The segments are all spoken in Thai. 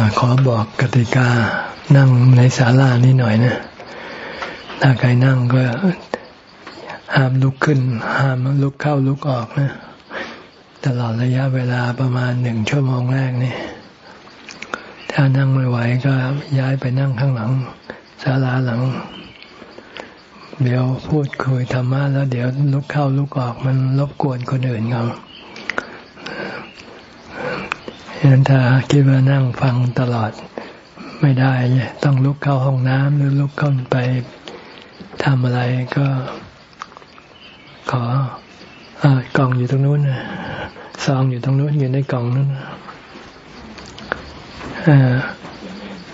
อขอบอกกติกา นั่งในศาลานี้หน่อยนะ ถ้าใครนั่งก็ห้ามลุกขึ้น ห้ามลุกเข้าลุกออกนะ ตลอดระยะเวลาประมาณหนึ่งชั่วโมงแรกนี่ถ้านั่งไม่ไหวก็ย้ายไปนั่งข้างหลังศาลาหลัง เดี๋ยวพูดคุยธรรมะแล้วเดี๋ยวลุกเข้าลุกออกมันรบกวนคนอื่นเขา ฉะนั้นถ้าคิดว่านั่งฟังตลอดไม่ได้ ต้องลุกเข้าห้องน้ำหรือลุกเข้าไปทำอะไรก็ขอกล่องอยู่ตรงนู้นซองอยู่ตรงนู้นอยู่ในกล่องนู้น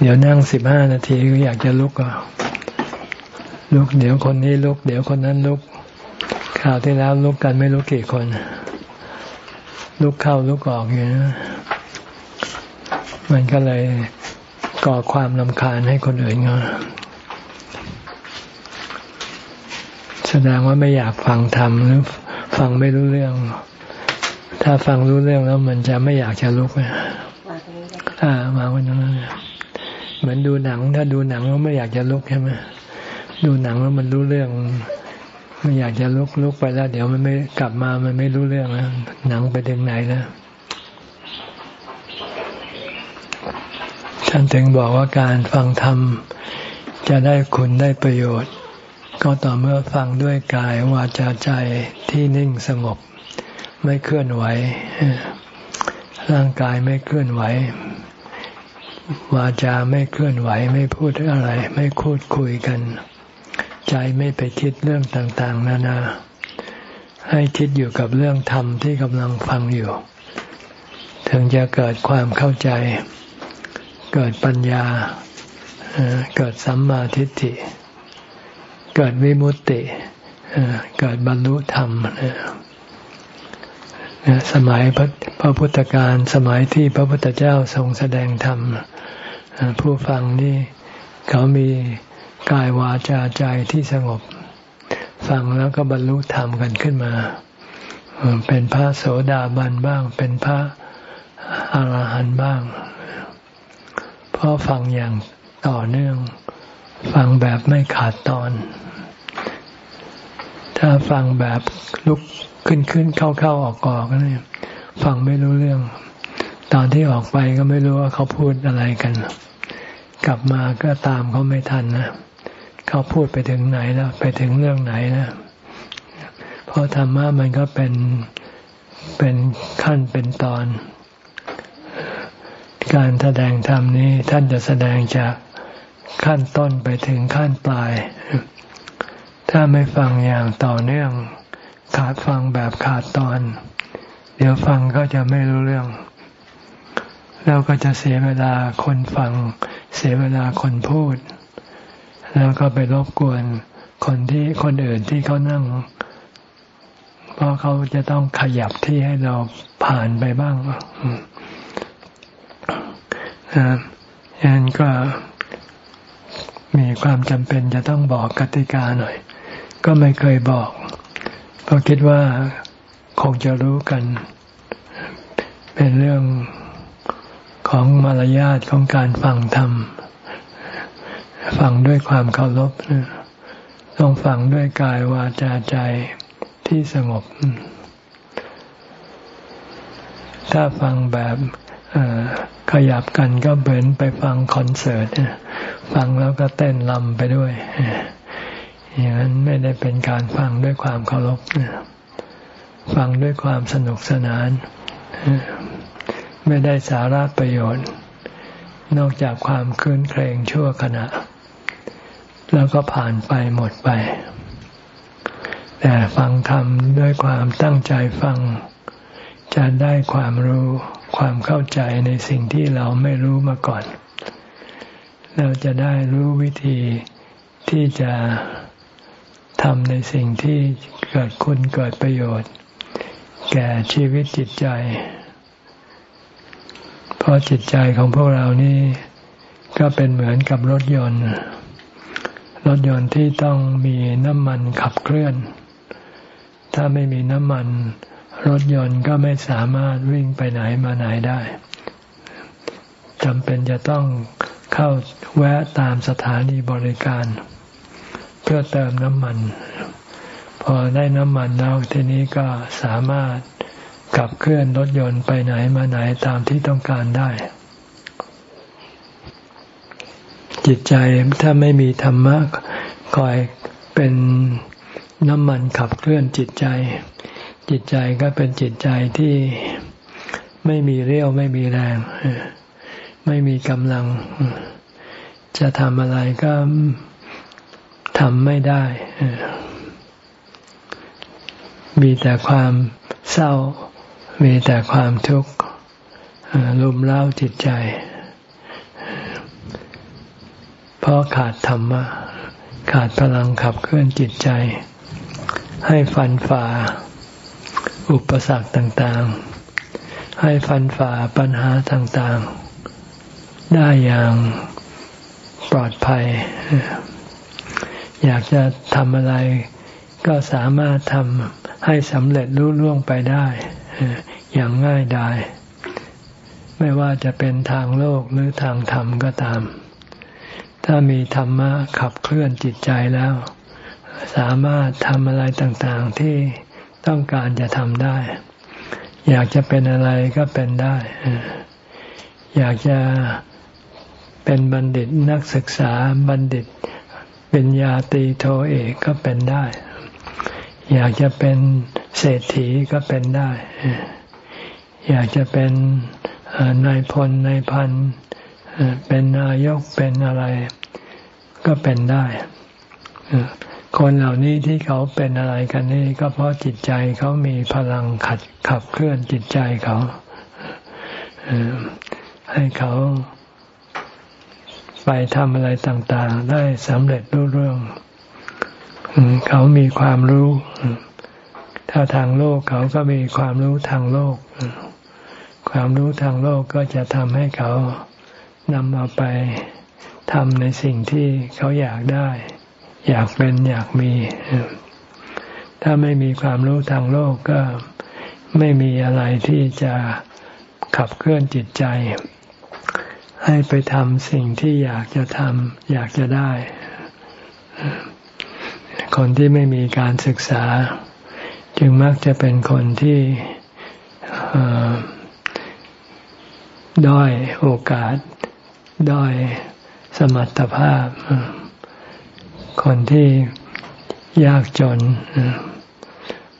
เดี๋ยวนั่งสิบห้านาทีก็อยากจะลุกก็ลุกเดี๋ยวคนนี้ลุก เดี๋ยวคนนั้นลุกข่าวที่แล้วลุกกันไม่รู้กี่คน ลุกเข้าลุกออกอยู่นะ มันก็เลยก่อความลำคาญให้คนอื่นเขาแสดงว่าไม่อยากฟังธรรมหรือฟังไม่รู้เรื่อง ถ้าฟังรู้เรื่องแล้วมันจะไม่อยากจะลุกนะอ่ามาวันนั้นเหมือนดูหนัง ถ้าดูหนังแล้วไม่อยากจะลุกใช่ไหมดูหนังแล้วมันรู้เรื่องไม่อยากจะลุกลุกไปแล้ว เดี๋ยวมันไม่กลับมามันไม่รู้เรื่องแล้วหนังไปถึงไหนแล้ว ท่านถึงบอกว่าการฟังธรรม จะได้คุณได้ประโยชน์ ก็ต่อเมื่อฟังด้วยกายวาจาใจที่นิ่งสงบ ไม่เคลื่อนไหว ร่างกายไม่เคลื่อนไหว วาจาไม่เคลื่อนไหว ไม่พูดอะไร ไม่พูดคุยกัน ใจไม่ไปคิดเรื่องต่าง ๆ นานา ให้คิดอยู่กับเรื่องธรรมที่กำลังฟังอยู่ ถึงจะเกิดความเข้าใจ เกิดปัญญา เกิดสัมมาทิฏฐิ เกิดวิมุตติ เกิดบรรลุธรรม สมัยพระพุทธการสมัยที่พระพุทธเจ้าทรงแสดงธรรม ผู้ฟังนี่เขามีกายวาจาใจที่สงบ ฟังแล้วก็บรรลุธรรมกันขึ้นมา เป็นพระโสดาบันบ้าง เป็นพระอรหันต์บ้าง เพราะฟังอย่างต่อเนื่อง ฟังแบบไม่ขาดตอน ถ้าฟังแบบลุกขึ้นขึ้นเข้าเข้าออกออกนี่ฟังไม่รู้เรื่อง ตอนที่ออกไปก็ไม่รู้ว่าเขาพูดอะไรกัน กลับมาก็ตามเขาไม่ทันนะเขาพูดไปถึงไหนแล้วไปถึงเรื่องไหนนะเพราะธรรมะมันก็เป็นเป็นขั้นเป็นตอน การแสดงธรรมนี้ท่านจะแสดงจากขั้นต้นไปถึงขั้นปลาย ถ้าไม่ฟังอย่างต่อเนื่อง ขาดฟังแบบขาดตอน เดี๋ยวฟังก็จะไม่รู้เรื่อง แล้วก็จะเสียเวลาคนฟัง เสียเวลาคนพูด แล้วก็ไปรบกวนคนที่คนอื่นที่เขานั่ง เพราะเขาจะต้องขยับที่ให้เราผ่านไปบ้าง ดังนั้นก็มีความจำเป็นจะต้องบอกกติกาหน่อย ก็ไม่เคยบอกเพราะคิดว่าคงจะรู้กัน เป็นเรื่องของมารยาทของการฟังธรรมฟังด้วยความเคารพต้องฟังด้วยกายวาจาใจที่สงบ ถ้าฟังแบบ ขยับกันก็เหมือนไปฟังคอนเสิร์ตฟังแล้วก็เต้นลำไปด้วยอย่างนั้นไม่ได้เป็นการฟังด้วยความเคารพฟังด้วยความสนุกสนาน ไม่ได้สาระประโยชน์ นอกจากความคืนเครงชั่วขณะ แล้วก็ผ่านไปหมดไป แต่ฟังธรรมด้วยความตั้งใจฟังจะได้ความรู้ ความเข้าใจในสิ่งที่เราไม่รู้มาก่อน เราจะได้รู้วิธีที่จะทำในสิ่งที่เกิดคุณเกิดประโยชน์ แก่ชีวิตจิตใจ เพราะจิตใจของพวกเรานี่ก็เป็นเหมือนกับรถยนต์ รถยนต์ที่ต้องมีน้ำมันขับเคลื่อน ถ้าไม่มีน้ำมัน รถยนต์ก็ไม่สามารถวิ่งไปไหนมาไหนได้จำเป็นจะต้องเข้าแวะตามสถานีบริการ เพื่อเติมน้ำมัน พอได้น้ำมันแล้วทีนี้ก็สามารถขับเคลื่อนรถยนต์ไปไหนมาไหนตามที่ต้องการได้ จิตใจถ้าไม่มีธรรมะคอยเป็นน้ำมันขับเคลื่อนจิตใจ จิตใจก็เป็นจิตใจที่ไม่มีเรี่ยวไม่มีแรง ไม่มีกำลัง จะทำอะไรก็ทำไม่ได้ มีแต่ความเศร้า มีแต่ความทุกข์ลุมเล้าจิตใจ เพราะขาดธรรมะ ขาดพลังขับเคลื่อนจิตใจ ให้ฟันฝ่า อุปสรรคต่างๆ ให้ฟันฝ่าปัญหาต่างๆ ได้อย่างปลอดภัย อยากจะทำอะไรก็สามารถทำให้สำเร็จรุ่ล่วงไปได้ อย่างง่ายดาย ไม่ว่าจะเป็นทางโลกหรือทางธรรมก็ตาม ถ้ามีธรรมะขับเคลื่อนจิตใจแล้ว สามารถทำอะไรต่างๆที่ ต้องการจะทำได้ อยากจะเป็นอะไรก็เป็นได้ อยากจะเป็นบัณฑิตนักศึกษาบัณฑิตเป็นญาตีโทเอกก็เป็นได้ อยากจะเป็นเศรษฐีก็เป็นได้ อยากจะเป็นนายพลนายพันเป็นนายกเป็นอะไร ก็เป็นได้ คนเหล่านี้ที่เขาเป็นอะไรกันนี่ก็เพราะจิตใจเขามีพลังขัดขับเคลื่อนจิตใจเขาให้เขาไปทำอะไรต่างๆ ได้สำเร็จรุ่เรื่องเขามีความรู้ ถ้าทางโลกเขาก็มีความรู้ทางโลก ความรู้ทางโลกก็จะทำให้เขานำเอาไปทำในสิ่งที่เขาอยากได้ อยากเป็นอยากมี ถ้าไม่มีความรู้ทางโลกก็ไม่มีอะไรที่จะขับเคลื่อนจิตใจ ให้ไปทำสิ่งที่อยากจะทำอยากจะได้ คนที่ไม่มีการศึกษา จึงมักจะเป็นคนที่ด้อยโอกาสด้อยสมรรถภาพ คนที่ยากจน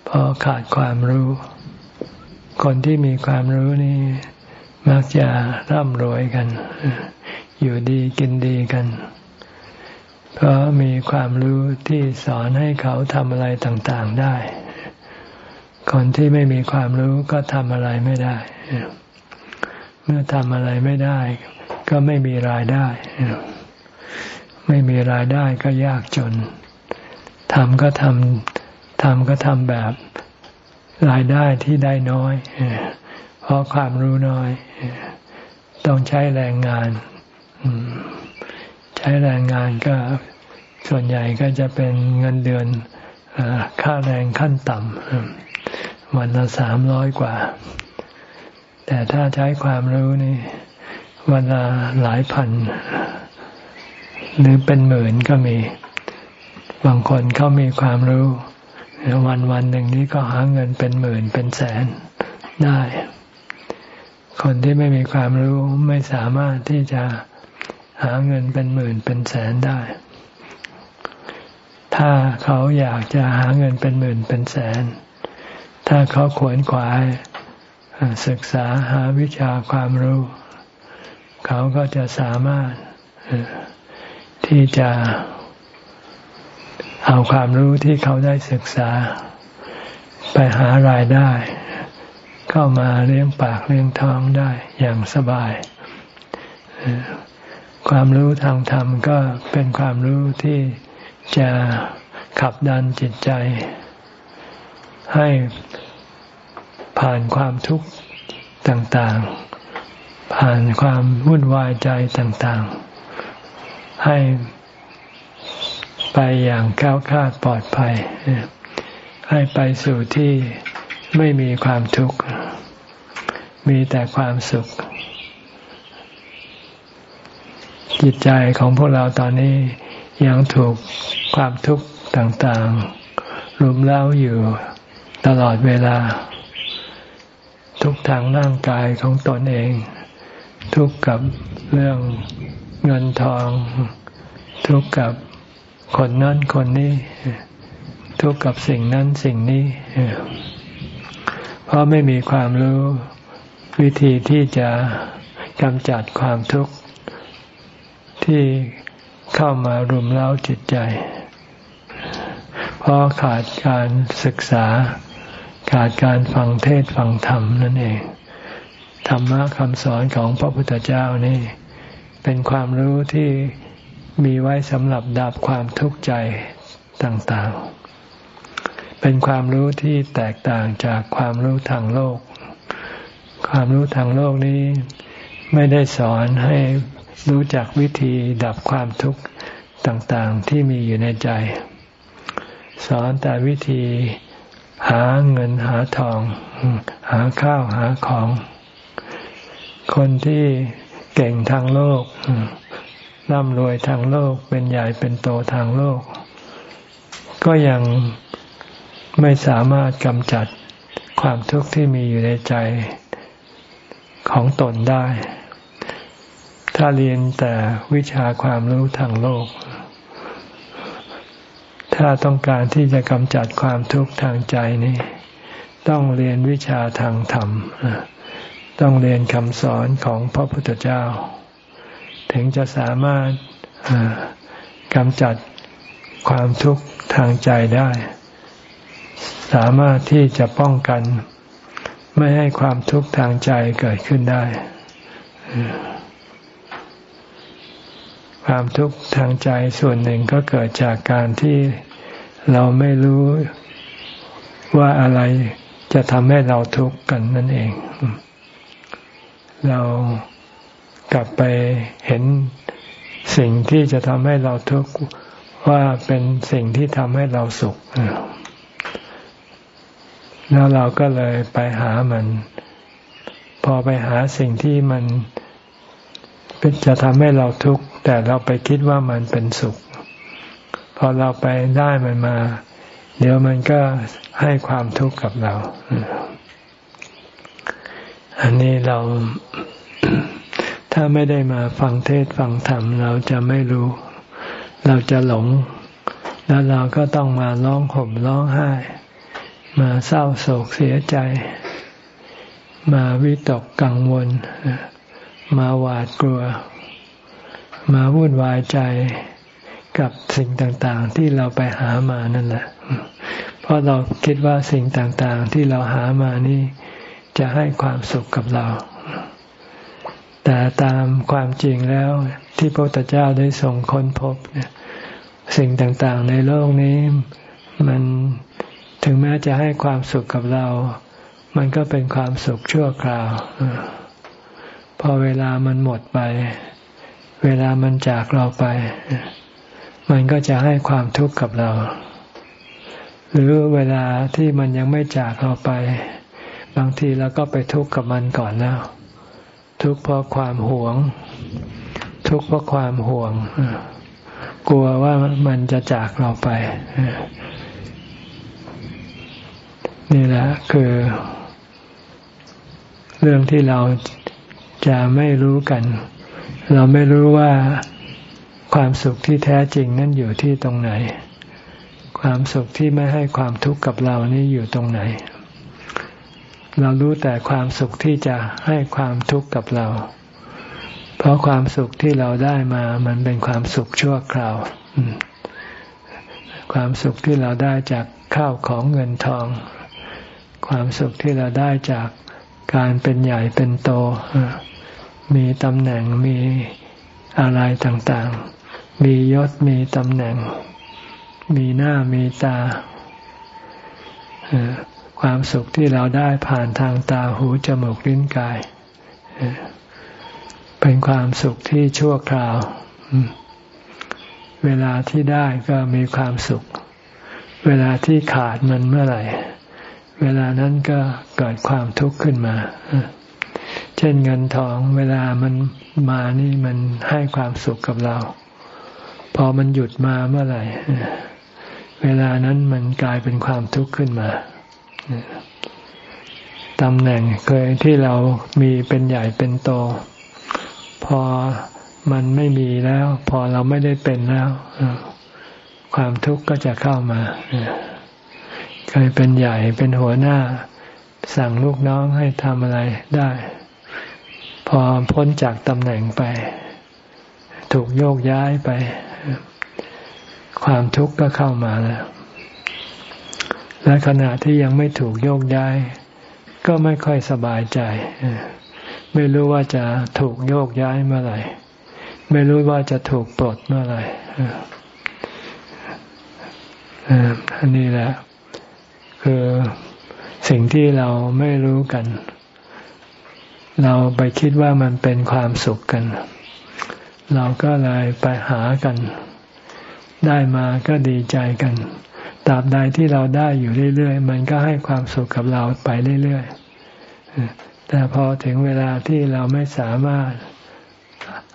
เพราะขาดความรู้ คนที่มีความรู้นี่มักจะร่ำรวยกัน อยู่ดีกินดีกัน เพราะมีความรู้ที่สอนให้เขาทำอะไรต่างๆได้ คนที่ไม่มีความรู้ก็ทำอะไรไม่ได้ เมื่อทำอะไรไม่ได้ ก็ไม่มีรายได้ ไม่มีรายได้ก็ยากจนทำก็ทำทำก็ทำแบบรายได้ที่ได้น้อย เพราะความรู้น้อย ต้องใช้แรงงาน ใช้แรงงานก็ส่วนใหญ่ก็จะเป็นเงินเดือนค่าแรงขั้นต่ำวันละสามร้อยกว่า แต่ถ้าใช้ความรู้นี่วันละหลายพัน หรือเป็นหมื่นก็มี บางคนเขามีความรู้ วันวันหนึ่งนี้ก็หาเงินเป็นหมื่นเป็นแสนได้ คนที่ไม่มีความรู้ไม่สามารถที่จะหาเงินเป็นหมื่นเป็นแสนได้ ถ้าเขาอยากจะหาเงินเป็นหมื่นเป็นแสน ถ้าเขาขวนขวายศึกษาหาวิชาความรู้ เขาก็จะสามารถ ที่จะเอาความรู้ที่เขาได้ศึกษา ไปหารายได้ เข้ามาเลี้ยงปากเลี้ยงท้องได้อย่างสบาย ความรู้ทางธรรมก็เป็นความรู้ที่จะขับดันจิตใจ ให้ผ่านความทุกข์ต่างๆ ผ่านความวุ่นวายใจต่างๆ ให้ไปอย่างแก้วคาดปลอดภัย ให้ไปสู่ที่ไม่มีความทุกข์ มีแต่ความสุข จิตใจของพวกเราตอนนี้ยังถูกความทุกข์ต่างๆรุมเร้าอยู่ตลอดเวลา ทุกทางร่างกายของตนเอง ทุกกับเรื่อง เงินทอง ทุกข์กับคนนั้นคนนี้ ทุกข์กับสิ่งนั้นสิ่งนี้ เพราะไม่มีความรู้วิธีที่จะกำจัดความทุกข์ที่เข้ามารุมเร้าจิตใจ เพราะขาดการศึกษา ขาดการฟังเทศฟังธรรมนั่นเอง ธรรมะคำสอนของพระพุทธเจ้านี่ เป็นความรู้ที่มีไว้สำหรับดับความทุกข์ใจต่างๆ เป็นความรู้ที่แตกต่างจากความรู้ทางโลก ความรู้ทางโลกนี้ไม่ได้สอนให้รู้จักวิธีดับความทุกข์ต่างๆที่มีอยู่ในใจ สอนแต่วิธีหาเงินหาทอง หาข้าวหาของ คนที่ เก่งทางโลกร่ำรวยทางโลก เป็นใหญ่เป็นโตทางโลก ก็ยังไม่สามารถกำจัดความทุกข์ที่มีอยู่ในใจของตนได้ ถ้าเรียนแต่วิชาความรู้ทางโลก ถ้าต้องการที่จะกำจัดความทุกข์ทางใจนี้ ต้องเรียนวิชาทางธรรม ต้องเรียนคำสอนของพระพุทธเจ้า ถึงจะสามารถกำจัดความทุกข์ทางใจได้ สามารถที่จะป้องกัน ไม่ให้ความทุกข์ทางใจเกิดขึ้นได้ ความทุกข์ทางใจส่วนหนึ่งก็เกิดจากการที่เราไม่รู้ว่าอะไรจะทำให้เราทุกข์กันนั่นเอง เรากลับไปเห็นสิ่งที่จะทำให้เราทุกข์ว่าเป็นสิ่งที่ทำให้เราสุข แล้วเราก็เลยไปหามัน พอไปหาสิ่งที่มันจะทำให้เราทุกข์แต่เราไปคิดว่ามันเป็นสุข พอเราไปได้มันมา เดี๋ยวมันก็ให้ความทุกข์กับเรา อันนี้เราถ้าไม่ได้มาฟังเทศฟังธรรม เราจะไม่รู้ เราจะหลง แล้วเราก็ต้องมาร้องห่มร้องไห้ มาเศร้าโศกเสียใจ มาวิตกกังวล มาหวาดกลัว มาวุ่นวายใจกับสิ่งต่างๆ ที่เราไปหามานั่นแหละ เพราะเราคิดว่าสิ่งต่างๆ ที่เราหามานี่ จะให้ความสุขกับเรา แต่ตามความจริงแล้วที่พระพุทธเจ้าได้ส่งค้นพบสิ่งต่างๆ ในโลกนี้มันถึงแม้จะให้ความสุขกับเรา มันก็เป็นความสุขชั่วคราว พอเวลามันหมดไป เวลามันจากเราไป มันก็จะให้ความทุกข์กับเรา หรือเวลาที่มันยังไม่จากเราไป บางทีเราก็ไปทุกข์กับมันก่อนแล้ว ทุกข์เพราะความหวง ทุกข์เพราะความห่วง กลัวว่ามันจะจากเราไป นี่แหละคือ เรื่องที่เราจะไม่รู้กัน เราไม่รู้ว่าความสุขที่แท้จริงนั้นอยู่ที่ตรงไหน ความสุขที่ไม่ให้ความทุกข์กับเรานี่อยู่ตรงไหน เรารู้แต่ความสุขที่จะให้ความทุกข์กับเรา เพราะความสุขที่เราได้มา มันเป็นความสุขชั่วคราว ความสุขที่เราได้จากข้าวของเงินทอง ความสุขที่เราได้จากการเป็นใหญ่เป็นโต มีตำแหน่งมีอะไรต่างๆ มียศมีตำแหน่ง มีหน้ามีตา ความสุขที่เราได้ผ่านทางตาหูจมูกลิ้นกาย เป็นความสุขที่ชั่วคราว เวลาที่ได้ก็มีความสุข เวลาที่ขาดมันเมื่อไหร่ เวลานั้นก็เกิดความทุกข์ขึ้นมา เช่นเงินทองเวลามันมานี่มันให้ความสุขกับเรา พอมันหยุดมาเมื่อไหร่ เวลานั้นมันกลายเป็นความทุกข์ขึ้นมา ตำแหน่งเคยที่เรามีเป็นใหญ่เป็นโต พอมันไม่มีแล้ว พอเราไม่ได้เป็นแล้วความทุกข์ก็จะเข้ามาเคยเป็นใหญ่เป็นหัวหน้า สั่งลูกน้องให้ทำอะไรได้ พอพ้นจากตำแหน่งไป ถูกโยกย้ายไป ความทุกข์ก็เข้ามาแล้ว และขณะที่ยังไม่ถูกโยกย้าย ก็ไม่ค่อยสบายใจ ไม่รู้ว่าจะถูกโยกย้ายเมื่อไหร่ ไม่รู้ว่าจะถูกปลดเมื่อไหร่อันนี้แหละ คือสิ่งที่เราไม่รู้กัน เราไปคิดว่ามันเป็นความสุขกัน เราก็เลยไปหากัน ได้มาก็ดีใจกัน ตราบใดที่เราได้อยู่เรื่อยๆ มันก็ให้ความสุขกับเราไปเรื่อยๆ แต่พอถึงเวลาที่เราไม่สามารถ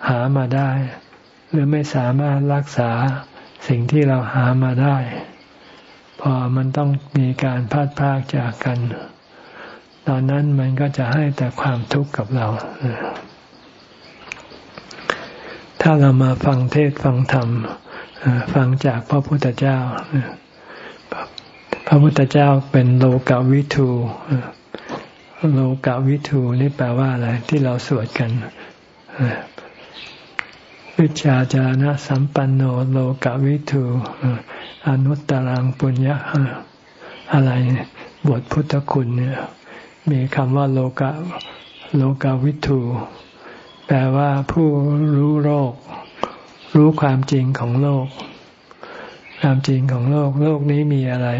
หามาได้ หรือไม่สามารถรักษาสิ่งที่เราหามาได้ พอมันต้องมีการพัดพลากจากกัน ตอนนั้นมันก็จะให้แต่ความทุกข์กับเรา ถ้าเรามาฟังเทศฟังธรรมฟังจากพระพุทธเจ้า พระพุทธเจ้าเป็นโลกาวิทูโลกาวิทูนี่แปลว่าอะไร ที่เราสวดกันวิชาจารณสัมปันโนโลกวิทูอนุตตรังปุญญะอะไรบทพุทธคุณเนี่ย มีคำว่าโลกะโลกาวิทูแปลว่าผู้รู้โลก รู้ความจริงของโลก ความจริงของโลก โลกนี้มีอะไร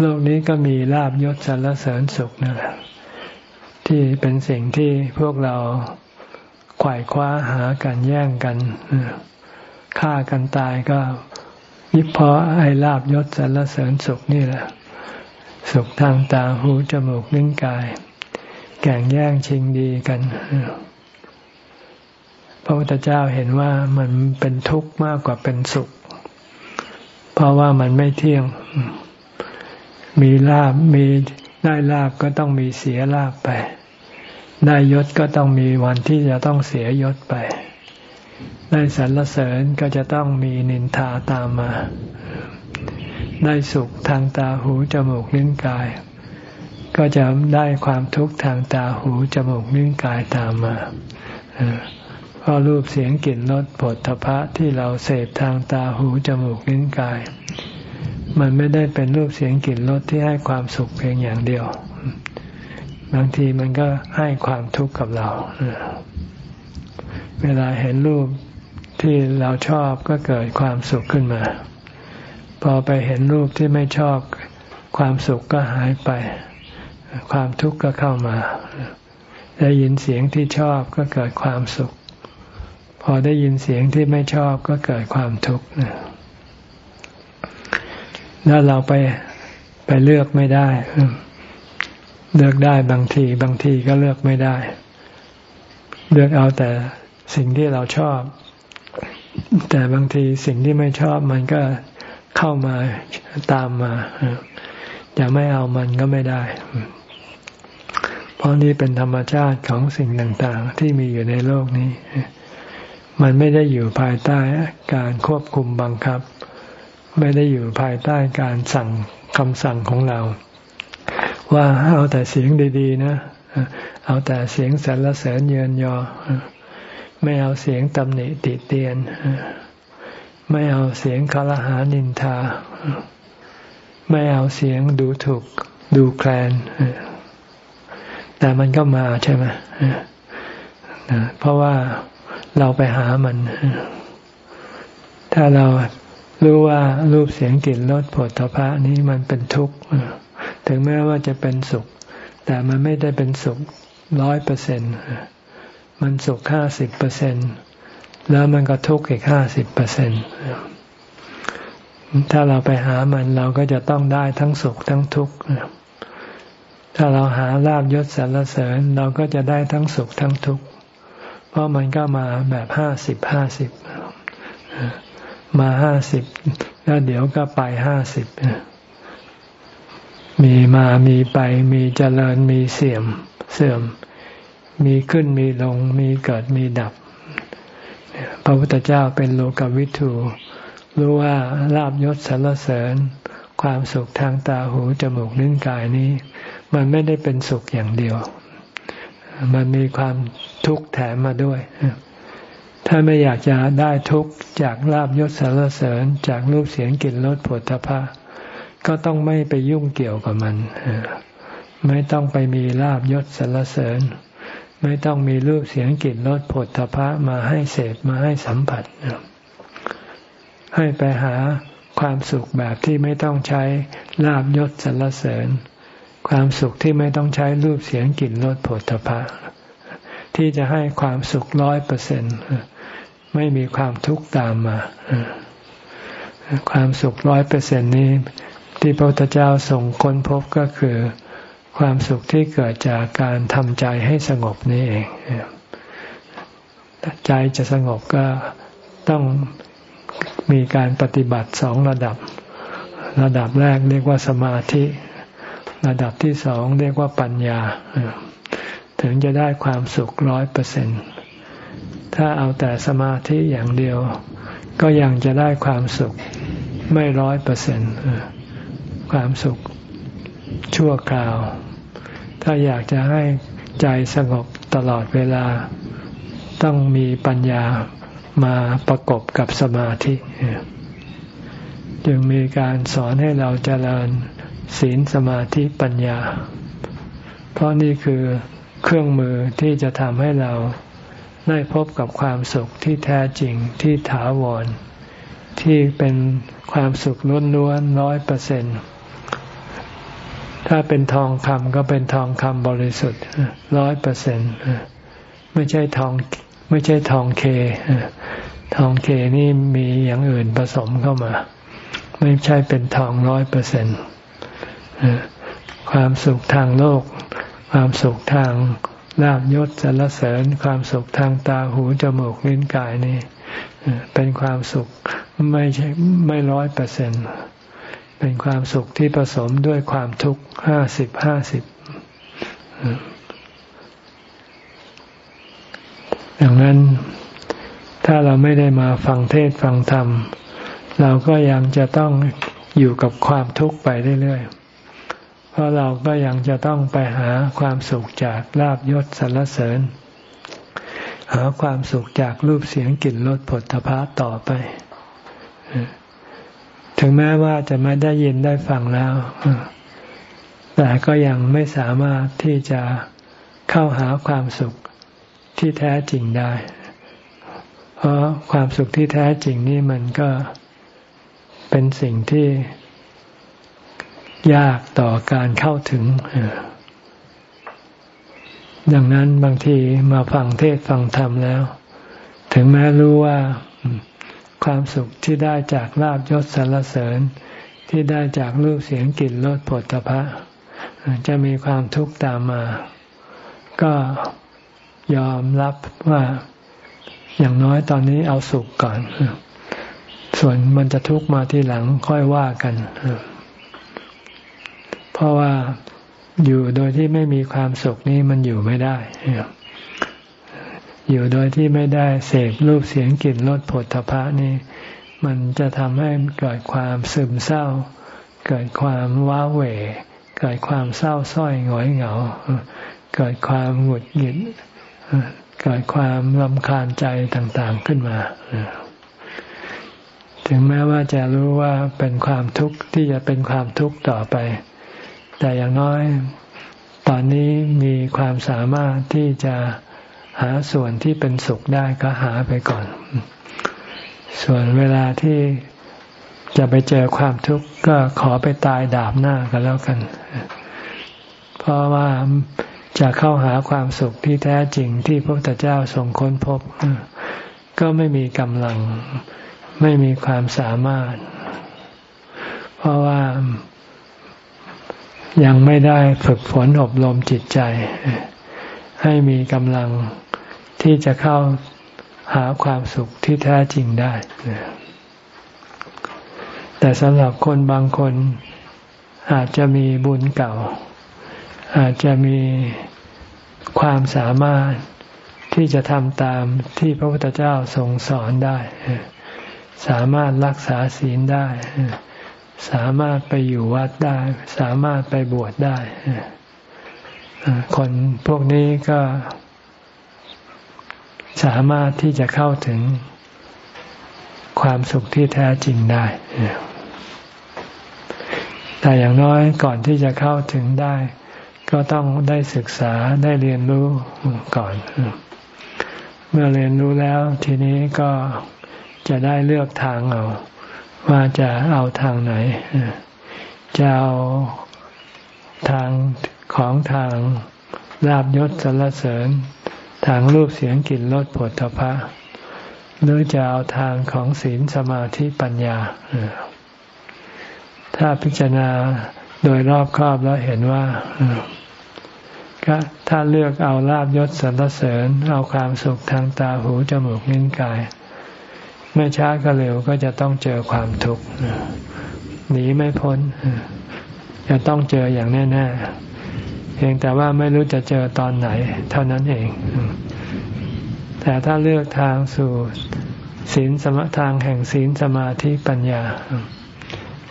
โลกนี้ก็มีลาบยศสรรเสริญสุขนั่นแหละที่เป็นสิ่งที่พวกเราขวายคว้าหากันแย่งกันฆ่ากันตายก็ยิบเพราะไอ้ลาบยศสรรเสริญสุขนี่แหละ สุขทางตาหูจมูกลิ้นกายแก่งแย่งชิงดีกันพระพุทธเจ้าเห็นว่ามันเป็นทุกข์มากกว่าเป็นสุข เพราะว่ามันไม่เที่ยง มีลาบมีได้ลาบก็ต้องมีเสียลาบไป ได้ยศก็ต้องมีวันที่จะต้องเสียยศไป ได้สรรเสริญก็จะต้องมีนินทาตามมา ได้สุขทางตาหูจมูกลิ้นกาย ก็จะได้ความทุกข์ทางตาหูจมูกลิ้นกายตามมาเพราะรูปเสียงกลิ่นรสผลทพะที่เราเสพทางตาหูจมูกลิ้นกาย มันไม่ได้เป็นรูปเสียงกลิ่นรสที่ให้ความสุขเพียงอย่างเดียว บางทีมันก็ให้ความทุกข์กับเรา เวลาเห็นรูปที่เราชอบก็เกิดความสุขขึ้นมา พอไปเห็นรูปที่ไม่ชอบความสุขก็หายไป ความทุกข์ก็เข้ามาได้ยินเสียงที่ชอบก็เกิดความสุข พอได้ยินเสียงที่ไม่ชอบก็เกิดความทุกข์ แล้วเราไปไปเลือกไม่ได้ เลือกได้บางทีบางทีก็เลือกไม่ได้ เลือกเอาแต่สิ่งที่เราชอบ แต่บางทีสิ่งที่ไม่ชอบมันก็เข้ามาตามมาจะไม่เอามันก็ไม่ได้ เพราะนี่เป็นธรรมชาติของสิ่งต่าง ๆ ที่มีอยู่ในโลกนี้ มันไม่ได้อยู่ภายใต้การควบคุมบังคับ ไม่ได้อยู่ภายใต้การสั่งคำสั่งของเรา ว่าเอาแต่เสียงดีๆ นะ เอาแต่เสียงสรรเสริญเยินยอ ไม่เอาเสียงตำหนิติเตียน ไม่เอาเสียงคารหานินทา ไม่เอาเสียงดูถูกดูแคลน แต่มันก็มาใช่ไหมเพราะว่าเราไปหามัน ถ้าเรา รู้ว่ารูปเสียงกลิ่นรสผลทพะนี้มันเป็นทุกข์ถึงแม้ว่าจะเป็นสุข แต่มันไม่ได้เป็นสุขร้อยเปอร์เซ็นมันสุขห้าสิบเปอร์เซ็นแล้วมันก็ทุกข์อีกห้าสิบเปอร์เซ็นถ้าเราไปหามันเราก็จะต้องได้ทั้งสุขทั้งทุกข์ถ้าเราหาลาบยศสรรเสริญเราก็จะได้ทั้งสุขทั้งทุกข์เพราะมันก็มาแบบห้าสิบห้าสิบ มาห้าสิบแล้วเดี๋ยวก็ไปห้าสิบมีมามีไป มีเจริญมีเสื่อม เสื่อม มีขึ้นมีลง มีเกิดมีดับ พระพุทธเจ้าเป็นโลกวิทูรู้ว่าลาบยศสรรเสริญ ความสุขทางตาหูจมูกลิ้นกายนี้ มันไม่ได้เป็นสุขอย่างเดียว มันมีความทุกข์แถมมาด้วย ถ้าไม่อยากจะได้ทุกข์จากลาบยศสรรเสริญจากรูปเสียงกลิ่นรสผลตภะก็ต้องไม่ไปยุ่งเกี่ยวกับมัน ไม่ต้องไปมีลาบยศสรรเสริญ ไม่ต้องมีรูปเสียงกลิ่นรสผลตภะมาให้เสพมาให้สัมผัส ให้ไปหาความสุขแบบที่ไม่ต้องใช้ลาบยศสรรเสริญ ความสุขที่ไม่ต้องใช้รูปเสียงกลิ่นรสผลตภะที่จะให้ความสุขร้อยเปอร์เซ็นต์ ไม่มีความทุกข์ตามมา ความสุขร้อยเปอร์เซ็นนี้ ที่พระพุทธเจ้าส่งค้นพบก็คือ ความสุขที่เกิดจากการทำใจให้สงบนี่เองใจจะสงบก็ต้องมีการปฏิบัติสองระดับ ระดับแรกเรียกว่าสมาธิ ระดับที่สองเรียกว่าปัญญา ถึงจะได้ความสุขร้อยเปอร์เซ็น ถ้าเอาแต่สมาธิอย่างเดียว ก็ยังจะได้ความสุขไม่ร้อยเปอร์เซ็นความสุขชั่วคราว ถ้าอยากจะให้ใจสงบตลอดเวลา ต้องมีปัญญามาประกบกับสมาธิจึงมีการสอนให้เราเจริญศีลสมาธิปัญญา เพราะนี่คือเครื่องมือที่จะทำให้เรา ได้พบกับความสุขที่แท้จริงที่ถาวร ที่เป็นความสุขล้วนๆร้อยเปอร์เซ็นถ้าเป็นทองคำก็เป็นทองคำบริสุทธิ์ร้อยเปอร์เซ็นไม่ใช่ทองไม่ใช่ทองเค ทองเคนี่มีอย่างอื่นผสมเข้ามา ไม่ใช่เป็นทองร้อยเปอร์เซ็นความสุขทางโลก ความสุขทาง ลาบยศสรรเสริญความสุขทางตาหูจมูกลิ้นกายนี่เป็นความสุขไม่ใช่ไม่ร้อยเปอร์เซ็นเป็นความสุขที่ผสมด้วยความทุกข์ห้าสิบห้าสิบดังนั้นถ้าเราไม่ได้มาฟังเทศฟังธรรม เราก็ยังจะต้องอยู่กับความทุกข์ไปเรื่อยๆ เพราะเราก็ยังจะต้องไปหาความสุขจากลาบยศสรรเสริญ หาความสุขจากรูปเสียงกลิ่นรสผลทพะต่อไป ถึงแม้ว่าจะไม่ได้ยินได้ฟังแล้ว แต่ก็ยังไม่สามารถที่จะเข้าหาความสุขที่แท้จริงได้ เพราะความสุขที่แท้จริงนี่มันก็เป็นสิ่งที่ ยากต่อการเข้าถึง ดังนั้นบางทีมาฟังเทศฟังธรรมแล้ว ถึงแม้รู้ว่าความสุขที่ได้จากลาบยศสรรเสริญ ที่ได้จากรูปเสียงกลิ่นรสผลตภะจะมีความทุกข์ตามมา ก็ยอมรับว่าอย่างน้อยตอนนี้เอาสุขก่อน ส่วนมันจะทุกข์มาที่หลังค่อยว่ากันเราะว่าอยู่โดยที่ไม่มีความสุขนี่มันอยู่ไม่ได้ อยู่โดยที่ไม่ได้เสพรูปเสียงกลิ่นรสผลทพะนี่ มันจะทำให้เกิดความซึมเศร้า เกิดความว้าเหวเกิดความเศร้าส้อยหงอยเหงา เกิดความหงุดหงิด เกิดความลำคาญใจต่างๆขึ้นมาถึงแม้ว่าจะรู้ว่าเป็นความทุกข์ที่จะเป็นความทุกข์ต่อไป แต่อย่างน้อย ตอนนี้มีความสามารถที่จะหาส่วนที่เป็นสุขได้ก็หาไปก่อน ส่วนเวลาที่จะไปเจอความทุกข์ก็ขอไปตายดาบหน้ากันแล้วกัน เพราะว่าจะเข้าหาความสุขที่แท้จริงที่พระพุทธเจ้าทรงค้นพบ ก็ไม่มีกำลัง ไม่มีความสามารถ เพราะว่า ยังไม่ได้ฝึกฝนอบรมจิตใจ ให้มีกำลังที่จะเข้าหาความสุขที่แท้จริงได้ แต่สำหรับคนบางคนอาจจะมีบุญเก่า อาจจะมีความสามารถที่จะทำตามที่พระพุทธเจ้าทรงสอนได้ สามารถรักษาศีลได้ สามารถไปอยู่วัดได้ สามารถไปบวชได้คนพวกนี้ก็สามารถที่จะเข้าถึงความสุขที่แท้จริงได้ แต่อย่างน้อยก่อนที่จะเข้าถึงได้ ก็ต้องได้ศึกษาได้เรียนรู้ก่อน เมื่อเรียนรู้แล้วทีนี้ก็จะได้เลือกทางเอา ว่าจะเอาทางไหน จะเอาทางของทางลาบยศสรรเสริญ ทางรูปเสียงกลิ่นรสผลทพะหรือจะเอาทางของศีลสมาธิปัญญา ถ้าพิจารณาโดยรอบครอบแล้วเห็นว่าถ้าเลือกเอาลาบยศสรรเสริญ เอาความสุขทางตาหูจมูกนิ้นกาย ไม่ช้าก็เร็วก็จะต้องเจอความทุกข์หนีไม่พ้น จะต้องเจออย่างแน่ๆเพียงแต่ว่าไม่รู้จะเจอตอนไหน เท่านั้นเอง แต่ถ้าเลือกทางสู่ศีลสมทางแห่งศีลสมาธิปัญญา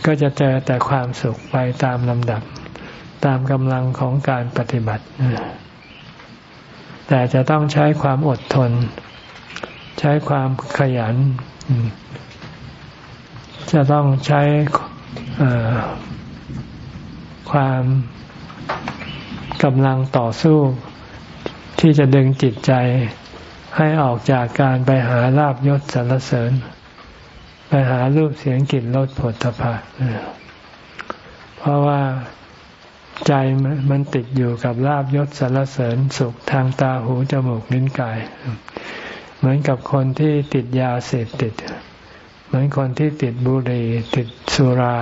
ก็จะเจอแต่ความสุขไปตามลำดับ ตามกำลังของการปฏิบัติ แต่จะต้องใช้ความอดทน ใช้ความขยัน จะต้องใช้ความกำลังต่อสู้ที่จะดึงจิตใจให้ออกจากการไปหาลาบยศสรรเสริญ ไปหารูปเสียงกลิ่นรสผลตภะเพราะว่าใจมันติดอยู่กับลาบยศสรรเสริญสุขทางตาหูจมูกลิ้นกาย เหมือนกับคนที่ติดยาเสพติด เหมือนคนที่ติดบุหรี่ติดสุรา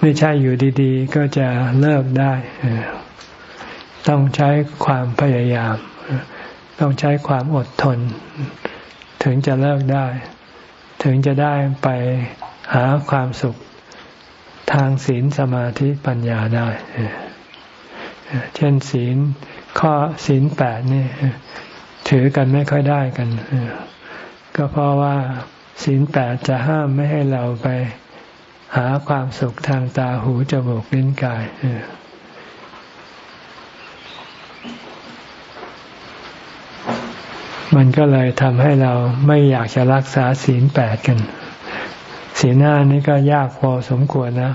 ไม่ใช่อยู่ดีๆ ก็จะเลิกได้ ต้องใช้ความพยายาม ต้องใช้ความอดทน ถึงจะเลิกได้ ถึงจะได้ไปหาความสุขทางศีลสมาธิปัญญาได้ เช่นศีลข้อศีลแปดนี่ ถือกันไม่ค่อยได้กัน ก็เพราะว่าศีลแปดจะห้ามไม่ให้เราไปหาความสุขทางตาหูจมูกลิ้นกายมันก็เลยทำให้เราไม่อยากจะรักษาศีลแปดกัน ศีลห้านี่ก็ยากพอสมควรนะ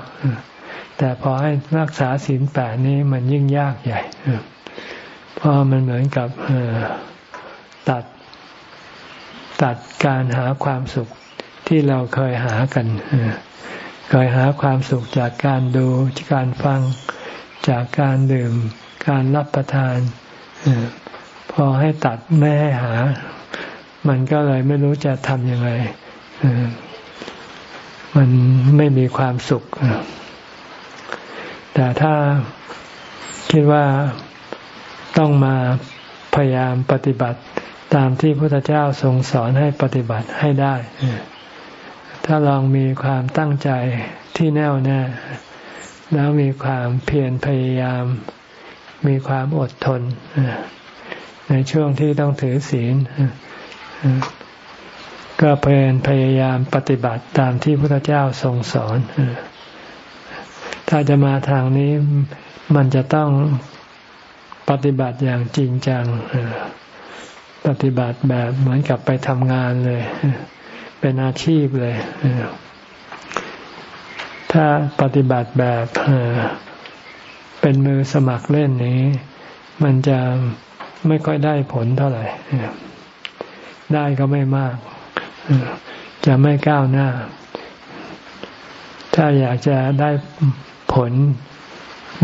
แต่พอให้รักษาศีลแปดนี้มันยิ่งยากใหญ่เพราะมันเหมือนกับตัด ตัดการหาความสุขที่เราเคยหากันเคยหาความสุขจากการดูการฟังจากการดื่ม การรับประทานพอให้ตัดไม่ให้หา มันก็เลยไม่รู้จะทำยังไงมันไม่มีความสุข แต่ถ้าคิดว่าต้องมาพยายามปฏิบัติ ตามที่พระพุทธเจ้าทรงสอนให้ปฏิบัติให้ได้ ถ้าลองมีความตั้งใจที่แน่วแน่แล้วมีความเพียรพยายาม มีความอดทน ในช่วงที่ต้องถือศีล ก็เพียรพยายามปฏิบัติตามที่พระพุทธเจ้าทรงสอน ถ้าจะมาทางนี้มันจะต้องปฏิบัติอย่างจริงจัง ปฏิบัติแบบเหมือนกับไปทำงานเลย เป็นอาชีพเลย ถ้าปฏิบัติแบบเป็นมือสมัครเล่นนี้ มันจะไม่ค่อยได้ผลเท่าไหร่ ได้ก็ไม่มาก จะไม่ก้าวหน้า ถ้าอยากจะได้ผล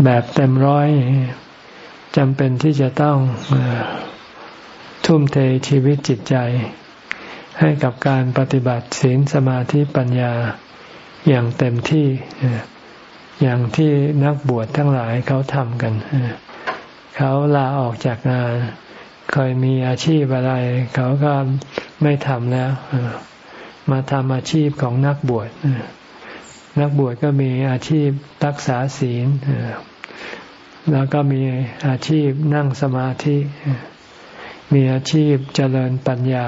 แบบเต็มร้อยจำเป็นที่จะต้อง ทุ่มเทชีวิตจิตใจ ให้กับการปฏิบัติศีลสมาธิปัญญาอย่างเต็มที่อย่างที่นักบวชทั้งหลายเขาทำกันเขาลาออกจากงานเคยมีอาชีพอะไร เขาก็ไม่ทำแล้วมาทำอาชีพของนักบวชนักบวชก็มีอาชีพรักษาศีลแล้วก็มีอาชีพนั่งสมาธิ มีอาชีพเจริญปัญญา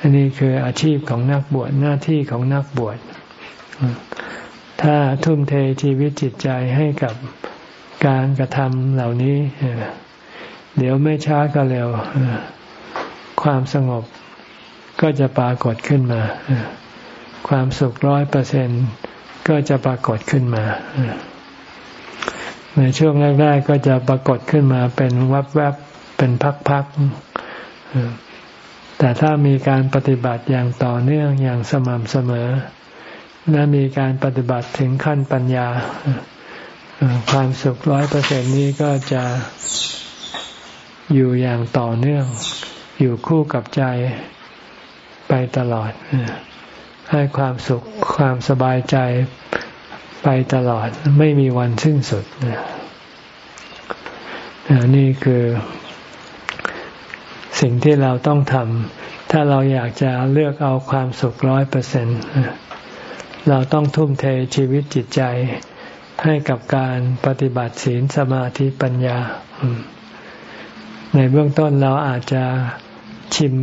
อันนี้คืออาชีพของนักบวชหน้าที่ของนักบวช ถ้าทุ่มเทชีวิตจิตใจให้กับการกระทำเหล่านี้ เดี๋ยวไม่ช้าก็เร็ว ความสงบก็จะปรากฏขึ้นมา ความสุขร้อยเปอร์เซ็นก็จะปรากฏขึ้นมาในช่วงแรกๆก็จะปรากฏขึ้นมาเป็นวับๆ เป็นพักๆแต่ถ้ามีการปฏิบัติอย่างต่อเนื่องอย่างสม่ำเสมอ และมีการปฏิบัติถึงขั้นปัญญา ความสุขร้อยเปอร์เซ็นนี้ก็จะอยู่อย่างต่อเนื่อง อยู่คู่กับใจไปตลอด ให้ความสุขความสบายใจไปตลอดไม่มีวันสิ้นสุด นี่คือ สิ่งที่เราต้องทำถ้าเราอยากจะเลือกเอาความสุขร้อยเปอร์เซ็นต์เราต้องทุ่มเทชีวิตจิตใจให้กับการปฏิบัติศีลสมาธิปัญญา ในเบื้องต้นเราอาจจะชิม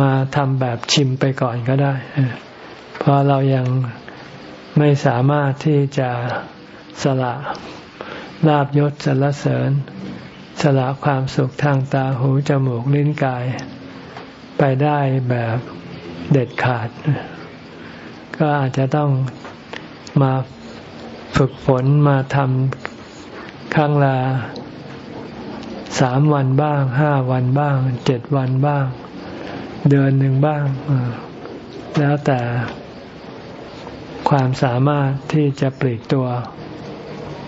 มาทำแบบชิมไปก่อนก็ได้ เพราะเรายังไม่สามารถที่จะสละลาบยศสรรเสริญ สละความสุขทางตาหูจมูกลิ้นกาย ไปได้แบบเด็ดขาด ก็อาจจะต้องมาฝึกฝนมาทำครั้งละสามวันบ้างห้าวันบ้างเจ็ดวันบ้าง เดือนหนึ่งบ้าง แล้วแต่ความสามารถที่จะปลีกตัว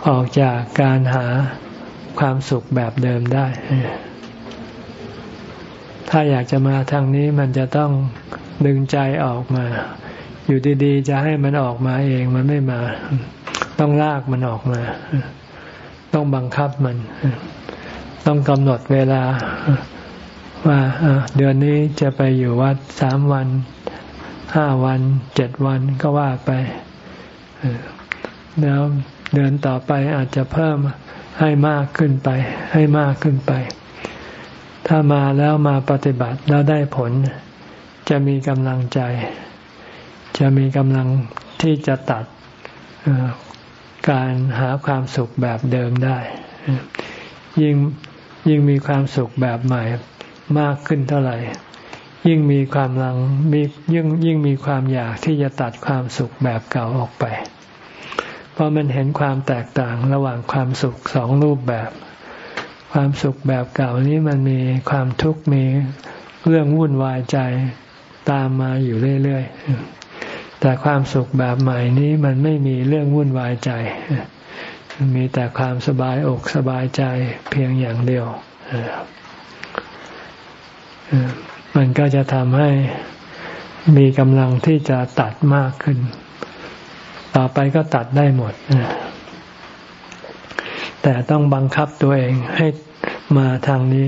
ออกจากการหา ความสุขแบบเดิมได้ ถ้าอยากจะมาทางนี้มันจะต้องดึงใจออกมา อยู่ดีๆ จะให้มันออกมาเองมันไม่มา ต้องลากมันออกมา ต้องบังคับมัน ต้องกำหนดเวลาว่าเดือนนี้จะไปอยู่วัดสามวันห้าวันเจ็ดวันก็ว่าไปแล้วเดือนต่อไปอาจจะเพิ่ม ให้มากขึ้นไป ให้มากขึ้นไป ถ้ามาแล้วมาปฏิบัติแล้วได้ผล จะมีกำลังใจ จะมีกำลังที่จะตัดการหาความสุขแบบเดิมได้ ยิ่งยิ่งมีความสุขแบบใหม่มากขึ้นเท่าไหร่ ยิ่งมีความลังมียิ่งยิ่งมีความอยากที่จะตัดความสุขแบบเก่าออกไป เพราะมันเห็นความแตกต่างระหว่างความสุขสองรูปแบบ ความสุขแบบเก่านี้มันมีความทุกข์มีเรื่องวุ่นวายใจตามมาอยู่เรื่อยๆ แต่ความสุขแบบใหม่นี้มันไม่มีเรื่องวุ่นวายใจ มีแต่ความสบายอกสบายใจเพียงอย่างเดียว มันก็จะทำให้มีกำลังที่จะตัดมากขึ้น ต่อไปก็ตัดได้หมด แต่ต้องบังคับตัวเองให้มาทางนี้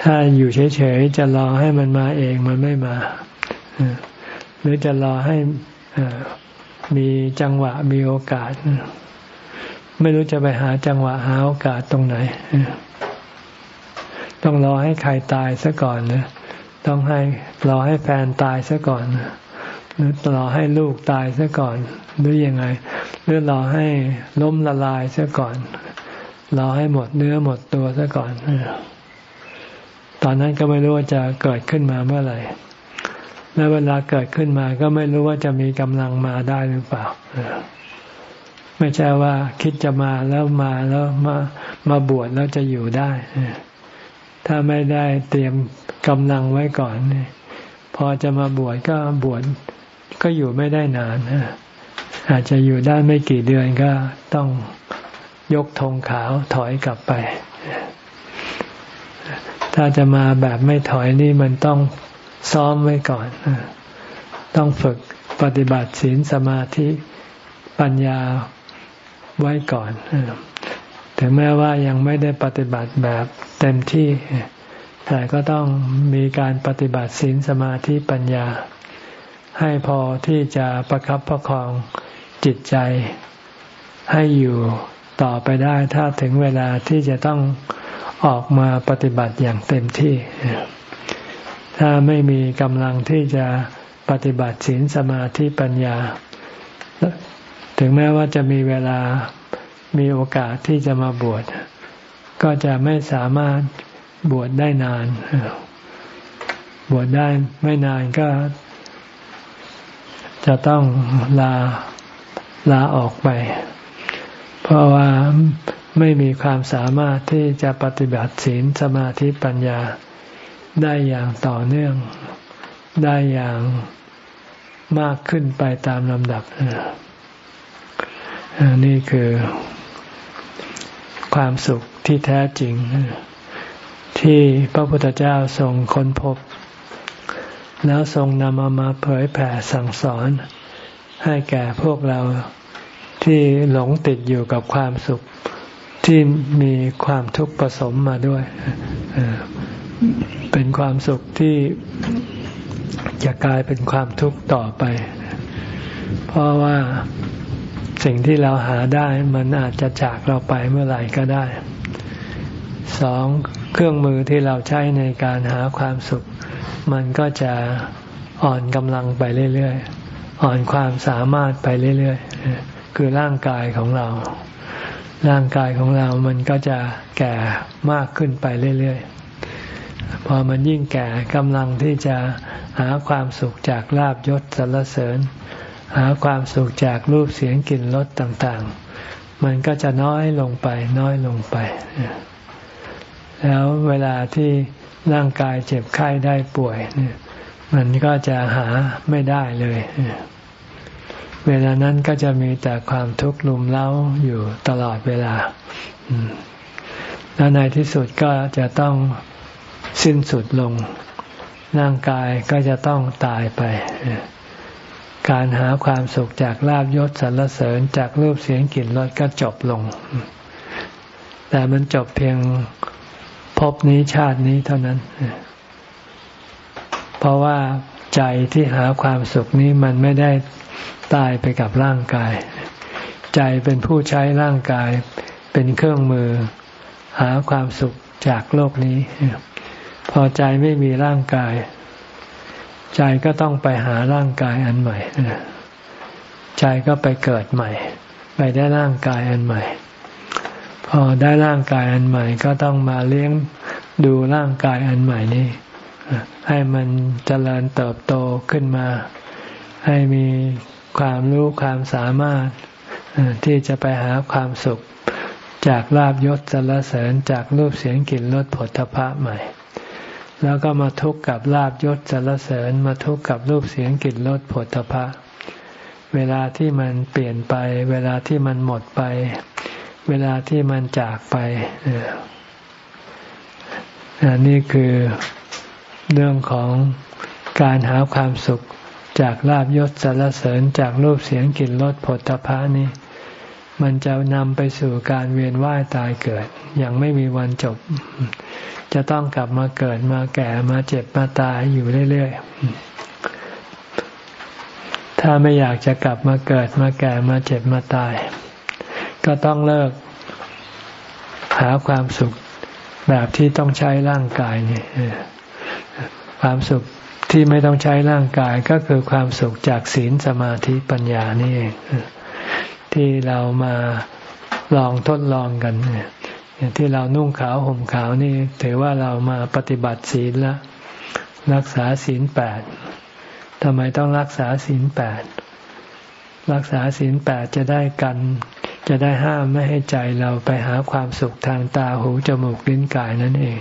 ถ้าอยู่เฉยๆจะรอให้มันมาเองมันไม่มา หรือจะรอให้มีจังหวะมีโอกาส ไม่รู้จะไปหาจังหวะหาโอกาสตรงไหน ต้องรอให้ใครตายซะก่อนนะต้องให้รอให้แฟนตายซะก่อน หรือรอให้ลูกตายซะก่อน หรือยังไง หรือรอให้ล้มละลายซะก่อน รอให้หมดเนื้อหมดตัวซะก่อนตอนนั้นก็ไม่รู้ว่าจะเกิดขึ้นมาเมื่อไหร่แล้วเวลาเกิดขึ้นมาก็ไม่รู้ว่าจะมีกำลังมาได้หรือเปล่าไม่ใช่ว่าคิดจะมาแล้วมาแล้วมามาบวชแล้วจะอยู่ได้ถ้าไม่ได้เตรียมกำลังไว้ก่อนพอจะมาบวชก็บวช ก็อยู่ไม่ได้นานอาจจะอยู่ได้ไม่กี่เดือนก็ต้องยกธงขาวถอยกลับไป ถ้าจะมาแบบไม่ถอยนี่มันต้องซ้อมไว้ก่อน ต้องฝึกปฏิบัติศีลสมาธิปัญญาไว้ก่อนถึงแม้ว่ายังไม่ได้ปฏิบัติแบบเต็มที่ แต่ก็ต้องมีการปฏิบัติศีลสมาธิปัญญา ให้พอที่จะประครับประคองจิตใจ ให้อยู่ต่อไปได้ถ้าถึงเวลาที่จะต้องออกมาปฏิบัติอย่างเต็มที่ ถ้าไม่มีกำลังที่จะปฏิบัติศีลสมาธิปัญญา ถึงแม้ว่าจะมีเวลามีโอกาสที่จะมาบวช ก็จะไม่สามารถบวชได้นาน บวชได้ไม่นานก็ จะต้องลาลาออกไป เพราะว่าไม่มีความสามารถที่จะปฏิบัติศีลสมาธิปัญญาได้อย่างต่อเนื่อง ได้อย่างมากขึ้นไปตามลำดับ นี่คือความสุขที่แท้จริง ที่พระพุทธเจ้าทรงค้นพบ แล้วทรงนำเอามาเผยแผ่สั่งสอน ให้แก่พวกเราที่หลงติดอยู่กับความสุขที่มีความทุกข์ผสมมาด้วย เป็นความสุขที่จะกลายเป็นความทุกข์ต่อไป เพราะว่าสิ่งที่เราหาได้มันอาจจะจากเราไปเมื่อไหร่ก็ได้ สองเครื่องมือที่เราใช้ในการหาความสุข มันก็จะอ่อนกำลังไปเรื่อยๆ อ่อนความสามารถไปเรื่อยๆ คือร่างกายของเรา ร่างกายของเรามันก็จะแก่มากขึ้นไปเรื่อยๆ พอมันยิ่งแก่กำลังที่จะหาความสุขจากลาบยศสรรเสริญ หาความสุขจากรูปเสียงกลิ่นรสต่างๆ มันก็จะน้อยลงไปน้อยลงไป แล้วเวลาที่ ร่างกายเจ็บไข้ได้ป่วยเนี่ยมันก็จะหาไม่ได้เลย เวลานั้นก็จะมีแต่ความทุกข์ลุมเล้าอยู่ตลอดเวลาแล้วในที่สุดก็จะต้องสิ้นสุดลง ร่างกายก็จะต้องตายไป การหาความสุขจากลาบยศสรรเสริญจากรูปเสียงกลิ่นรสก็จบลง แต่มันจบเพียง พบนี้ชาตินี้เท่านั้น เพราะว่าใจที่หาความสุขนี้มันไม่ได้ตายไปกับร่างกาย ใจเป็นผู้ใช้ร่างกาย เป็นเครื่องมือ หาความสุขจากโลกนี้ พอใจไม่มีร่างกาย ใจก็ต้องไปหาร่างกายอันใหม่ใจก็ไปเกิดใหม่ ไปได้ร่างกายอันใหม่ พอได้ร่างกายอันใหม่ก็ต้องมาเลี้ยงดูร่างกายอันใหม่นี้ให้มันเจริญเติบโตขึ้นมา ให้มีความรู้ความสามารถที่จะไปหาความสุขจากลาบยศสรรเสริญจากรูปเสียงกลิ่นรสผลทพะใหม่ แล้วก็มาทุกข์กับลาบยศสรรเสริญมาทุกข์กับรูปเสียงกลิ่นรสผลตภะเวลาที่มันเปลี่ยนไป เวลาที่มันหมดไป เวลาที่มันจากไปนี่คือเรื่องของการหาความสุขจากลาบยศสรรเสริญจากรูปเสียงกลิ่นรสผลตภะนี่มันจะนำไปสู่การเวียนว่ายตายเกิด อย่างไม่มีวันจบ จะต้องกลับมาเกิดมาแก่มาเจ็บมาตายอยู่เรื่อยๆ ถ้าไม่อยากจะกลับมาเกิดมาแก่มาเจ็บมาตาย ก็ต้องเลิกหาความสุขแบบที่ต้องใช้ร่างกายนี่ความสุขที่ไม่ต้องใช้ร่างกายก็คือความสุขจากศีลสมาธิปัญญานี่เองที่เรามาลองทดลองกันเนี่ยที่เรานุ่งขาวห่มขาวนี่ถือว่าเรามาปฏิบัติศีลแล้วรักษาศีลแปดทำไมต้องรักษาศีลแปดรักษาศีลแปดจะได้กัน จะได้ห้ามไม่ให้ใจเราไปหาความสุขทางตาหูจมูกลิ้นกายนั่นเอง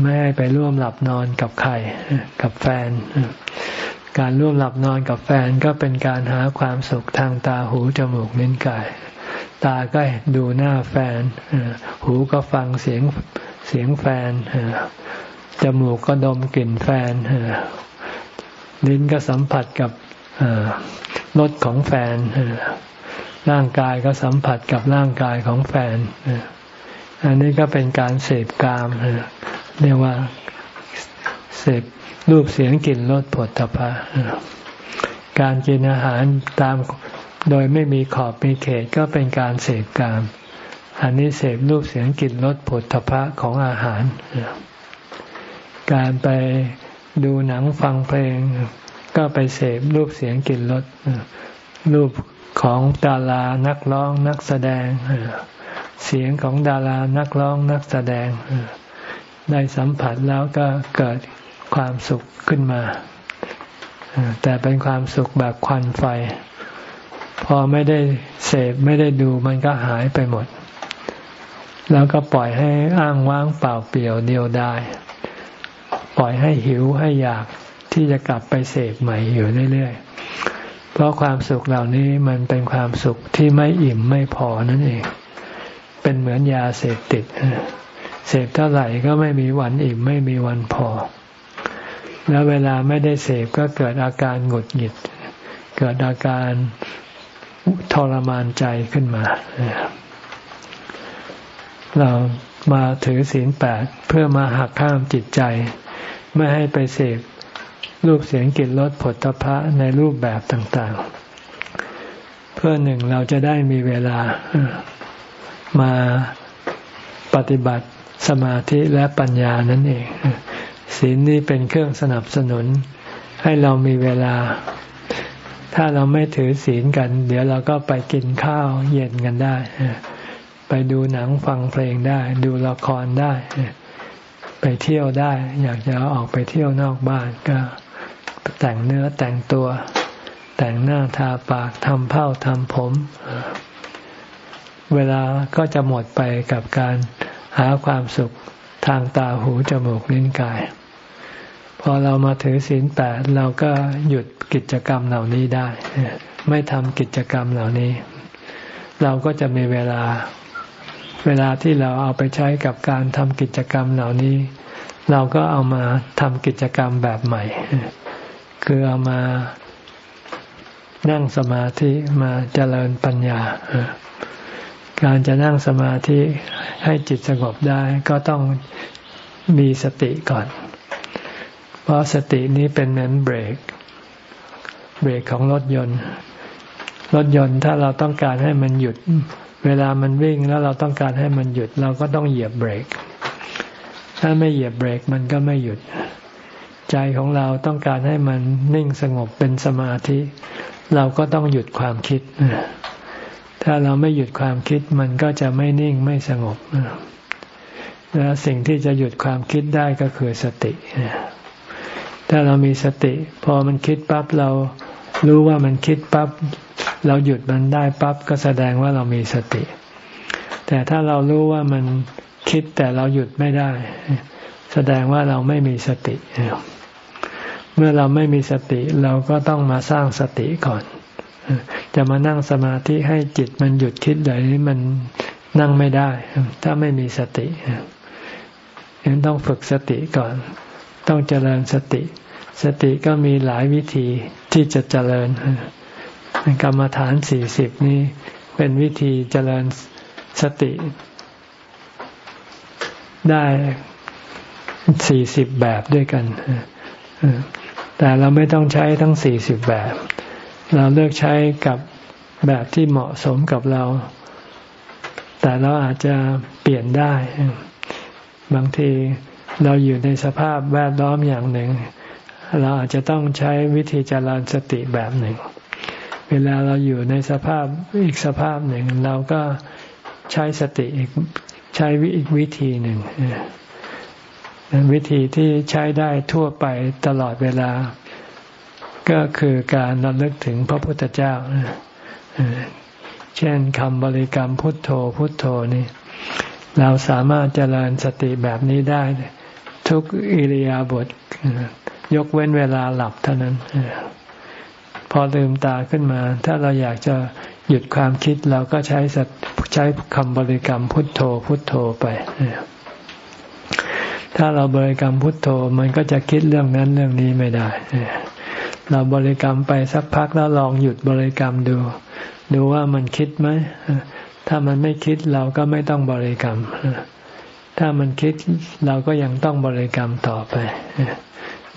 ไม่ให้ไปร่วมหลับนอนกับใครกับแฟน การร่วมหลับนอนกับแฟนก็เป็นการหาความสุขทางตาหูจมูกลิ้นกาย ตาก็ดูหน้าแฟน หูก็ฟังเสียงเสียงแฟน จมูกก็ดมกลิ่นแฟน ลิ้นก็สัมผัสกับรสของแฟน ร่างกายก็สัมผัสกับร่างกายของแฟน อันนี้ก็เป็นการเสพกามเรียกว่าเสพรูปเสียงกลิ่นรสผลตภะการกินอาหารตามโดยไม่มีขอบมีเขตก็เป็นการเสพกาม อันนี้เสพรูปเสียงกลิ่นรสผลตภะของอาหาร การไปดูหนังฟังเพลง ก็ไปเสพรูปเสียงกลิ่นรสรูป ของดารานักร้องนักแสดง เสียงของดารานักร้องนักแสดง ได้สัมผัสแล้วก็เกิดความสุขขึ้นมา แต่เป็นความสุขแบบควันไฟ พอไม่ได้เสพไม่ได้ดูมันก็หายไปหมด แล้วก็ปล่อยให้อ้างว้างเปล่าเปลี่ยวเดียวดายปล่อยให้หิวให้อยากที่จะกลับไปเสพใหม่อยู่เรื่อยๆ เพราะความสุขเหล่านี้มันเป็นความสุขที่ไม่อิ่มไม่พอนั่นเอง เป็นเหมือนยาเสพติด เสพเท่าไหร่ก็ไม่มีวันอิ่มไม่มีวันพอ แล้วเวลาไม่ได้เสพก็เกิดอาการหงุดหงิด เกิดอาการทรมานใจขึ้นมา เรามาถือศีลแปดเพื่อมาหักข้ามจิตใจ ไม่ให้ไปเสพ รูปเสียงกลิ่นรสผลตภะในรูปแบบต่างๆ เพื่อหนึ่งเราจะได้มีเวลามาปฏิบัติสมาธิและปัญญานั่นเองศีลนี้เป็นเครื่องสนับสนุน ให้เรามีเวลา ถ้าเราไม่ถือศีลกัน เดี๋ยวเราก็ไปกินข้าวเย็นกันได้ ไปดูหนังฟังเพลงได้ ดูละครได้ ไปเที่ยวได้ อยากจะออกไปเที่ยวนอกบ้านก็แต่งเนื้อแต่งตัว แต่งหน้าทาปากทำเผ้าทำผม เวลาก็จะหมดไปกับการหาความสุขทางตาหูจมูกลิ้นกาย พอเรามาถือศีลแปดเราก็หยุดกิจกรรมเหล่านี้ได้ ไม่ทำกิจกรรมเหล่านี้ เราก็จะมีเวลา เวลาที่เราเอาไปใช้กับการทำกิจกรรมเหล่านี้ เราก็เอามาทำกิจกรรมแบบใหม่ คือเอามานั่งสมาธิมาเจริญปัญญา การจะนั่งสมาธิให้จิตสงบได้ก็ต้องมีสติก่อน เพราะสตินี้เป็นเหมือนเบรก เบรกของรถยนต์ รถยนต์ถ้าเราต้องการให้มันหยุด เวลามันวิ่งแล้วเราต้องการให้มันหยุด เราก็ต้องเหยียบเบรก ถ้าไม่เหยียบเบรกมันก็ไม่หยุด ใจของเราต้องการให้มันนิ่งสงบเป็นสมาธิ เราก็ต้องหยุดความคิด ถ้าเราไม่หยุดความคิดมันก็จะไม่นิ่งไม่สงบแล้วสิ่งที่จะหยุดความคิดได้ก็คือสติ ถ้าเรามีสติ พอมันคิดปั๊บเรารู้ว่ามันคิดปั๊บ เราหยุดมันได้ปั๊บก็แสดงว่าเรามีสติ แต่ถ้าเรารู้ว่ามันคิดแต่เราหยุดไม่ได้ แสดงว่าเราไม่มีสติ เมื่อเราไม่มีสติเราก็ต้องมาสร้างสติก่อน จะมานั่งสมาธิให้จิตมันหยุดคิดเลยนี้มันนั่งไม่ได้ ถ้าไม่มีสติยังต้องฝึกสติก่อน ต้องเจริญสติ สติก็มีหลายวิธีที่จะเจริญ กรรมฐานสี่สิบนี้เป็นวิธีเจริญสติได้สี่สิบแบบด้วยกัน แต่เราไม่ต้องใช้ทั้งสี่สิบแบบ เราเลือกใช้กับแบบที่เหมาะสมกับเรา แต่เราอาจจะเปลี่ยนได้ บางทีเราอยู่ในสภาพแวดล้อมอย่างหนึ่ง เราอาจจะต้องใช้วิธีจารสติแบบหนึ่ง เวลาเราอยู่ในสภาพอีกสภาพหนึ่ง เราก็ใช้สติอีกใช้อีกวิธีหนึ่งวิธีที่ใช้ได้ทั่วไปตลอดเวลา ก็คือการระลึกถึงพระพุทธเจ้า เช่นคำบริกรรมพุทโธพุทโธนี่ เราสามารถเจริญสติแบบนี้ได้ ทุกอิริยาบถยกเว้นเวลาหลับเท่านั้น พอลืมตาขึ้นมา ถ้าเราอยากจะหยุดความคิดเราก็ใช้ใช้คำบริกรรมพุทโธพุทโธไป ถ้าเราบริกรรมพุทโธมันก็จะคิดเรื่องนั้นเรื่องนี้ไม่ได้ เราบริกรรมไปสักพักแล้วลองหยุดบริกรรมดู ดูว่ามันคิดไหม ถ้ามันไม่คิดเราก็ไม่ต้องบริกรรม ถ้ามันคิดเราก็ยังต้องบริกรรมต่อไป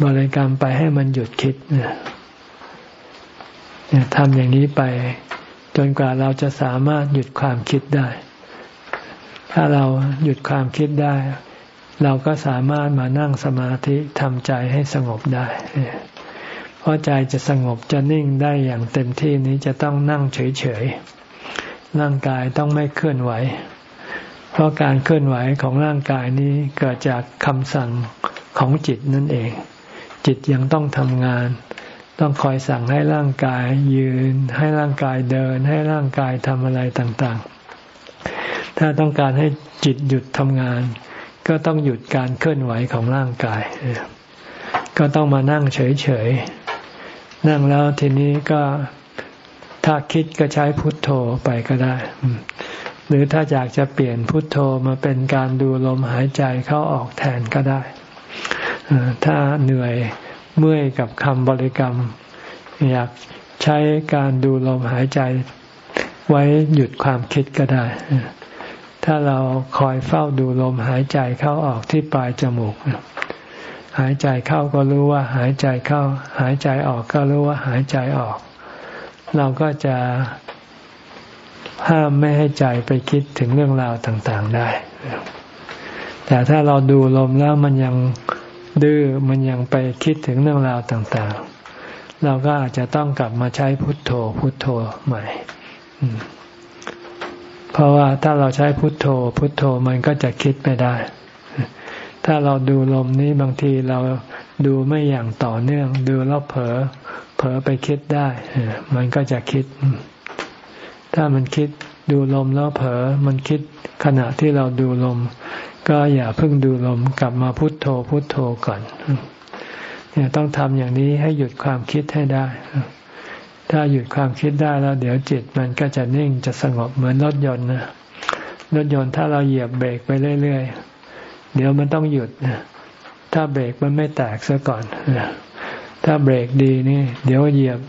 บริกรรมไปให้มันหยุดคิด ทำอย่างนี้ไป จนกว่าเราจะสามารถหยุดความคิดได้ ถ้าเราหยุดความคิดได้ เราก็สามารถมานั่งสมาธิทำใจให้สงบได้ เพราะใจจะสงบจะนิ่งได้อย่างเต็มที่นี้จะต้องนั่งเฉยๆ ร่างกายต้องไม่เคลื่อนไหว เพราะการเคลื่อนไหวของร่างกายนี้เกิดจากคำสั่งของจิตนั่นเอง จิตยังต้องทำงาน ต้องคอยสั่งให้ร่างกายยืน ให้ร่างกายเดิน ให้ร่างกายทำอะไรต่างๆ ถ้าต้องการให้จิตหยุดทำงาน ก็ต้องหยุดการเคลื่อนไหวของร่างกาย ก็ต้องมานั่งเฉยๆ นั่งแล้วทีนี้ก็ถ้าคิดก็ใช้พุทโธไปก็ได้ หรือถ้าอยากจะเปลี่ยนพุทโธมาเป็นการดูลมหายใจเข้าออกแทนก็ได้ ถ้าเหนื่อย เมื่อยกับคำบริกรรม อยากใช้การดูลมหายใจ ไว้หยุดความคิดก็ได้ ถ้าเราคอยเฝ้าดูลมหายใจเข้าออกที่ปลายจมูก หายใจเข้าก็รู้ว่าหายใจเข้า หายใจออกก็รู้ว่าหายใจออก เราก็จะห้ามไม่ให้ใจไปคิดถึงเรื่องราวต่างๆได้ แต่ถ้าเราดูลมแล้วมันยัง ดื้อมันยังไปคิดถึงเรื่องราวต่างๆ เราก็อาจจะต้องกลับมาใช้พุทโธ พุทโธใหม่ เพราะว่าถ้าเราใช้พุทโธ พุทโธมันก็จะคิดไม่ได้ ถ้าเราดูลมนี้บางทีเราดูไม่อย่างต่อเนื่อง ดูแล้วเผลอเผลอไปคิดได้มันก็จะคิด ถ้ามันคิดดูลมแล้วเผลอมันคิดขณะที่เราดูลม ก็อย่าเพิ่งดูลมกลับมาพุทโธพุทโธก่อนเนี่ยต้องทำอย่างนี้ให้หยุดความคิดให้ได้ ถ้าหยุดความคิดได้แล้ว เดี๋ยวจิตมันก็จะนิ่งจะสงบเหมือนรถยนต์นะรถยนต์ถ้าเราเหยียบเบรกไปเรื่อยๆ เดี๋ยวมันต้องหยุดถ้าเบรกมันไม่แตกซะก่อนถ้าเบรกดีนี่ เดี๋ยวเหยียบ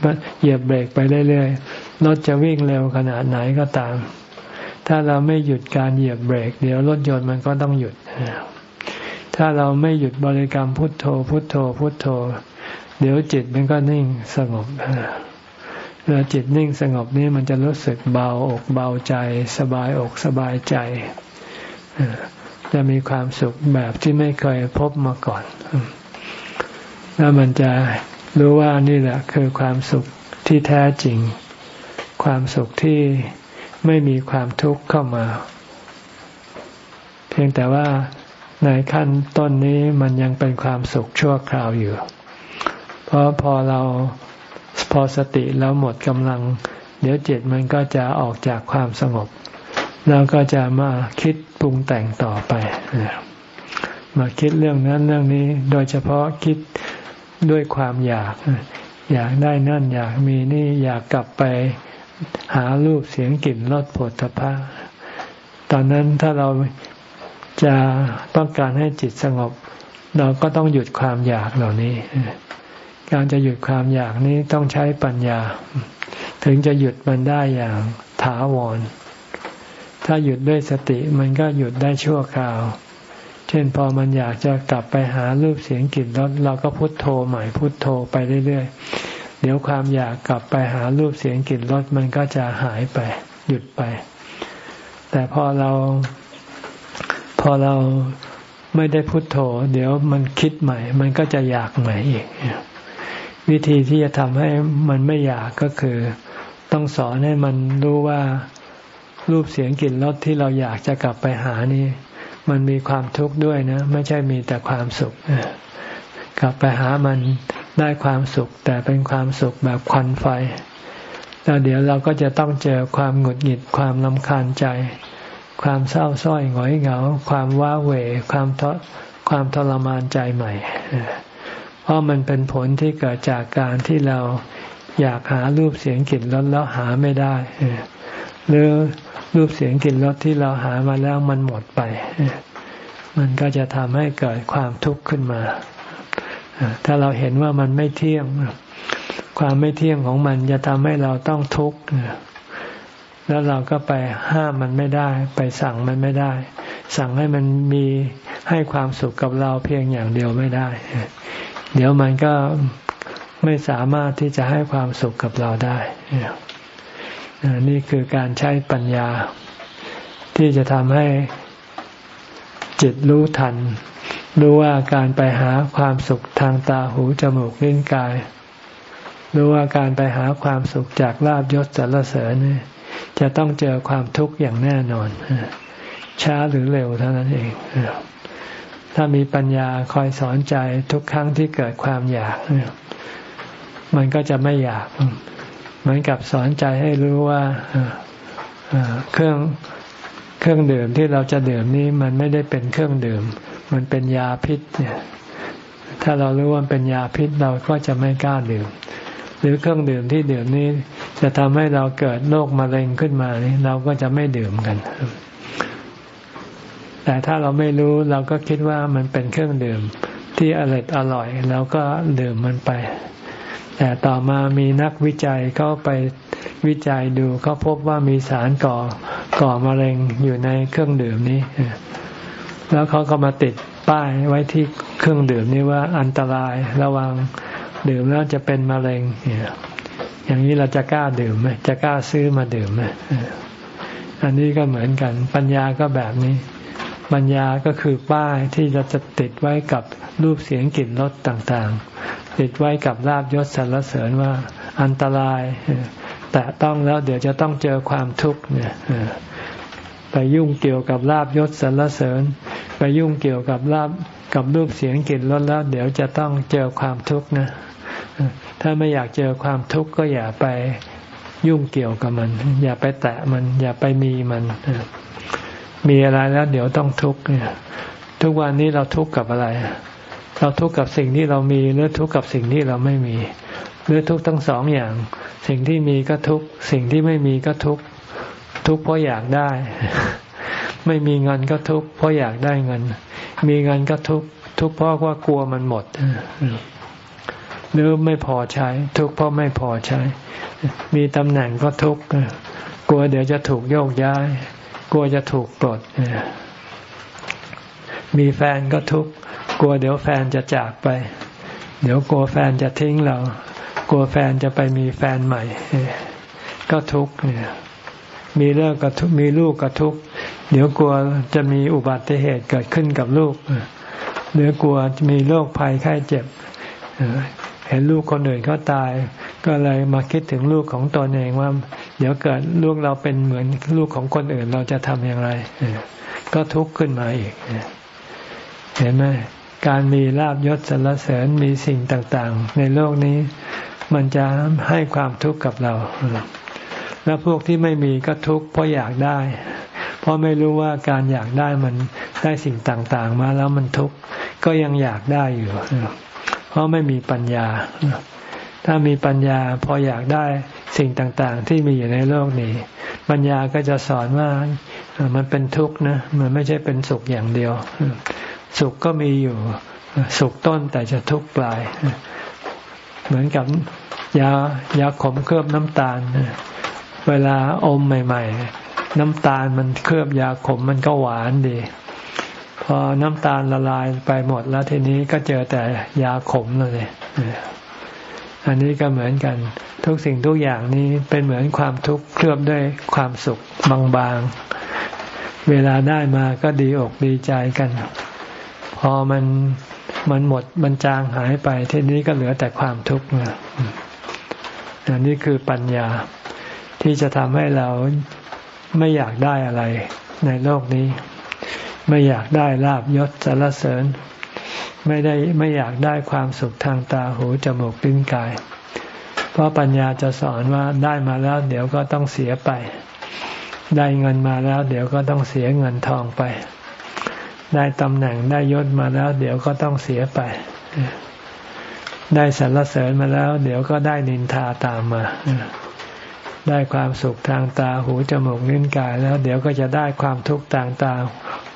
เหยียบเบรกไปเรื่อยๆรถจะวิ่งเร็วขนาดไหนก็ตาม ถ้าเราไม่หยุดการเหยียบเบรก เดี๋ยวรถยนต์มันก็ต้องหยุด ถ้าเราไม่หยุดบริกรรมพุทโธ พุทโธ พุทโธ เดี๋ยวจิตมันก็นิ่งสงบเมื่อจิตนิ่งสงบนี่มันจะรู้สึกเบาอกเบาใจ สบายอกสบายใจ จะมีความสุขแบบที่ไม่เคยพบมาก่อน แล้วมันจะรู้ว่านี่แหละคือความสุขที่แท้จริง ความสุขที่ ไม่มีความทุกข์เข้ามา เพียงแต่ว่าในขั้นต้นนี้มันยังเป็นความสุขชั่วคราวอยู่ เพราะพอเราพอสติแล้วหมดกำลัง เดี๋ยวจิตมันก็จะออกจากความสงบ แล้วก็จะมาคิดปรุงแต่งต่อไปมาคิดเรื่องนั้นเรื่องนี้ โดยเฉพาะคิดด้วยความอยาก อยากได้นั่น อยากมีนี่อยากกลับไป หารูปเสียงกลิ่นรสผลตภะตอนนั้นถ้าเราจะต้องการให้จิตสงบ เราก็ต้องหยุดความอยากเหล่านี้ การจะหยุดความอยากนี้ต้องใช้ปัญญา ถึงจะหยุดมันได้อย่างถาวร ถ้าหยุดด้วยสติมันก็หยุดได้ชั่วคราว เช่นพอมันอยากจะกลับไปหารูปเสียงกลิ่นรสเราก็พุโทโธใหม่พุโทโธไปเรื่อย เดี๋ยวความอยากกลับไปหารูปเสียงกลิ่นรสมันก็จะหายไป หยุดไป แต่พอเรา พอเราไม่ได้พุโทโธ เดี๋ยวมันคิดใหม่ มันก็จะอยากใหม่อีก วิธีที่จะทำให้มันไม่อยากก็คือ ต้องสอนให้มันรู้ว่ารูปเสียงกลิ่นรสที่เราอยากจะกลับไปหานี่ มันมีความทุกข์ด้วยนะ ไม่ใช่มีแต่ความสุขกลับไปหามัน ได้ความสุข แต่เป็นความสุขแบบควันไฟ แล้วเดี๋ยวเราก็จะต้องเจอความหงุดหงิดความลำคาญใจ ความเศร้าส้อยหงอยเหงา ความว้าเหวความทความทรมานใจใหม่ เพราะมันเป็นผลที่เกิดจากการที่เราอยากหารูปเสียงกลิ่นรสแล้วหาไม่ได้ หรือรูปเสียงกลิ่นรสที่เราหามาแล้วมันหมดไป มันก็จะทำให้เกิดความทุกข์ขึ้นมา ถ้าเราเห็นว่ามันไม่เที่ยง ความไม่เที่ยงของมันจะทำให้เราต้องทุกข์แล้วเราก็ไปห้ามมันไม่ได้ ไปสั่งมันไม่ได้ สั่งให้มันมีให้ความสุขกับเราเพียงอย่างเดียวไม่ได้ เดี๋ยวมันก็ไม่สามารถที่จะให้ความสุขกับเราได้นี่คือการใช้ปัญญา ที่จะทำให้จิตรู้ทัน รู้ว่าการไปหาความสุขทางตาหูจมูกลิ้นกาย รู้ว่าการไปหาความสุขจากลาบยศสรรเสริญนี่จะต้องเจอความทุกข์อย่างแน่นอน ช้าหรือเร็วเท่านั้นเอง ถ้ามีปัญญาคอยสอนใจทุกครั้งที่เกิดความอยากมันก็จะไม่อยาก เหมือนกับสอนใจให้รู้ว่าเครื่องเครื่องดื่มที่เราจะดื่มนี้มันไม่ได้เป็นเครื่องดื่ม มันเป็นยาพิษเนี่ยถ้าเรารู้ว่าเป็นยาพิษเราก็จะไม่กล้าดื่ม หรือเครื่องดื่มที่ดื่มนี้ จะทำให้เราเกิดโรคมะเร็งขึ้นมานี่เราก็จะไม่ดื่มกัน แต่ถ้าเราไม่รู้เราก็คิดว่ามันเป็นเครื่องดื่มที่อร่อยอร่อยเราก็ดื่มมันไป แต่ต่อมามีนักวิจัยเขาไปวิจัยดูเขาพบว่ามีสารก่อก่อมะเร็งอยู่ในเครื่องดื่มนี้ แล้วเขาก็มาติดป้ายไว้ที่เครื่องดื่มนี้ว่าอันตรายระวังดื่มแล้วจะเป็นมะเร็งอย่างนี้เราจะกล้าดื่มไหมจะกล้าซื้อมาดื่มไหมอันนี้ก็เหมือนกัน ปัญญาก็แบบนี้ ปัญญาก็คือป้ายที่เราจะติดไว้กับรูปเสียงกลิ่นรสต่างติดไว้กับลาบยศสรรเสริญว่าอันตราย แต่ต้องแล้วเดี๋ยวจะต้องเจอความทุกข์เนี่ย ไปยุ่งเกี่ยวกับลาบยศสรรเสริญ ไปยุ่งเกี่ยวกับลาบกับรูปเสียงกลิ่นรสแล้ว เดี๋ยวจะต้องเจอความทุกข์นะ ถ้าไม่อยากเจอความทุกข์ก็อย่าไปยุ่งเกี่ยวกับมัน อย่าไปแตะมัน อย่าไปมีมันมีอะไรแล้ว เดี๋ยวต้องทุกข์ทุกวันนี้เราทุกข์กับอะไร เราทุกข์กับสิ่งที่เรามีหรือทุกข์กับสิ่งที่เราไม่มีหรือทุกข์ทั้งสองอย่าง สิ่งที่มีก็ทุกข์สิ่งที่ไม่มีก็ทุกข์ ทุกข์เพราะอยากได้ ไม่มีเงินก็ทุกข์เพราะอยากได้เงิน มีเงินก็ทุกข์ทุกข์เพราะว่ากลัวมันหมดหรือไม่พอใช้ ทุกข์เพราะไม่พอใช้ มีตำแหน่งก็ทุกข์กลัวเดี๋ยวจะถูกโยกย้าย กลัวจะถูกปลดมีแฟนก็ทุกข์กลัวเดี๋ยวแฟนจะจากไป เดี๋ยวกลัวแฟนจะทิ้งเรา กลัวแฟนจะไปมีแฟนใหม่ ก็ทุกข์เนี่ย มีเลิกก็ทุกมีลูกก็ทุกเดี๋ยวกลัวจะมีอุบัติเหตุเกิดขึ้นกับลูกหรือกลัวมีโรคภัยไข้เจ็บเห็นลูกคนอื่นเขาตาย ก็เลยมาคิดถึงลูกของตนเองว่า เดี๋ยวเกิดลูกเราเป็นเหมือนลูกของคนอื่นเราจะทำอย่างไร ก็ทุกข์ขึ้นมาอีก เห็นไหมการมีลาบยศสรรเสริญมีสิ่งต่าง ๆ ในโลกนี้ มันจะให้ความทุกข์กับเรา แล้วพวกที่ไม่มีก็ทุกข์เพราะอยากได้ เพราะไม่รู้ว่าการอยากได้มันได้สิ่งต่างๆ มาแล้วมันทุกข์ก็ยังอยากได้อยู่ เพราะไม่มีปัญญา ถ้ามีปัญญาพออยากได้สิ่งต่างๆ ที่มีอยู่ในโลกนี้ ปัญญาก็จะสอนว่ามันเป็นทุกข์นะมันไม่ใช่เป็นสุขอย่างเดียว สุขก็มีอยู่ สุขต้นแต่จะทุกข์ปลาย เหมือนกับยายาขมเคลือบน้ำตาล เวลาอมใหม่ ๆ น้ำตาลมันเคลือบยาขมมันก็หวานดี พอน้ำตาลละลายไปหมดแล้วทีนี้ก็เจอแต่ยาขมเลยอันนี้ก็เหมือนกัน ทุกสิ่งทุกอย่างนี้เป็นเหมือนความทุกข์เคลือบด้วยความสุขบางๆ เวลาได้มาก็ดีอกดีใจกัน พอมันมันหมดมันจางหายไปทีนี้ก็เหลือแต่ความทุกข์นะอันนี้คือปัญญา ที่จะทำให้เราไม่อยากได้อะไรในโลกนี้ ไม่อยากได้ลาบยศสรรเสริญ ไม่ได้ไม่อยากได้ความสุขทางตาหูจมูกลิ้นกาย เพราะปัญญาจะสอนว่าได้มาแล้ว เดี๋ยวก็ต้องเสียไป ได้เงินมาแล้ว เดี๋ยวก็ต้องเสียเงินทองไป ได้ตำแหน่งได้ยศมาแล้ว เดี๋ยวก็ต้องเสียไป ได้สรรเสริญมาแล้ว เดี๋ยวก็ได้นินทาตามมา ได้ความสุขทางตาหูจมูกลิ้นกาย แล้วเดี๋ยวก็จะได้ความทุกข์ทางตา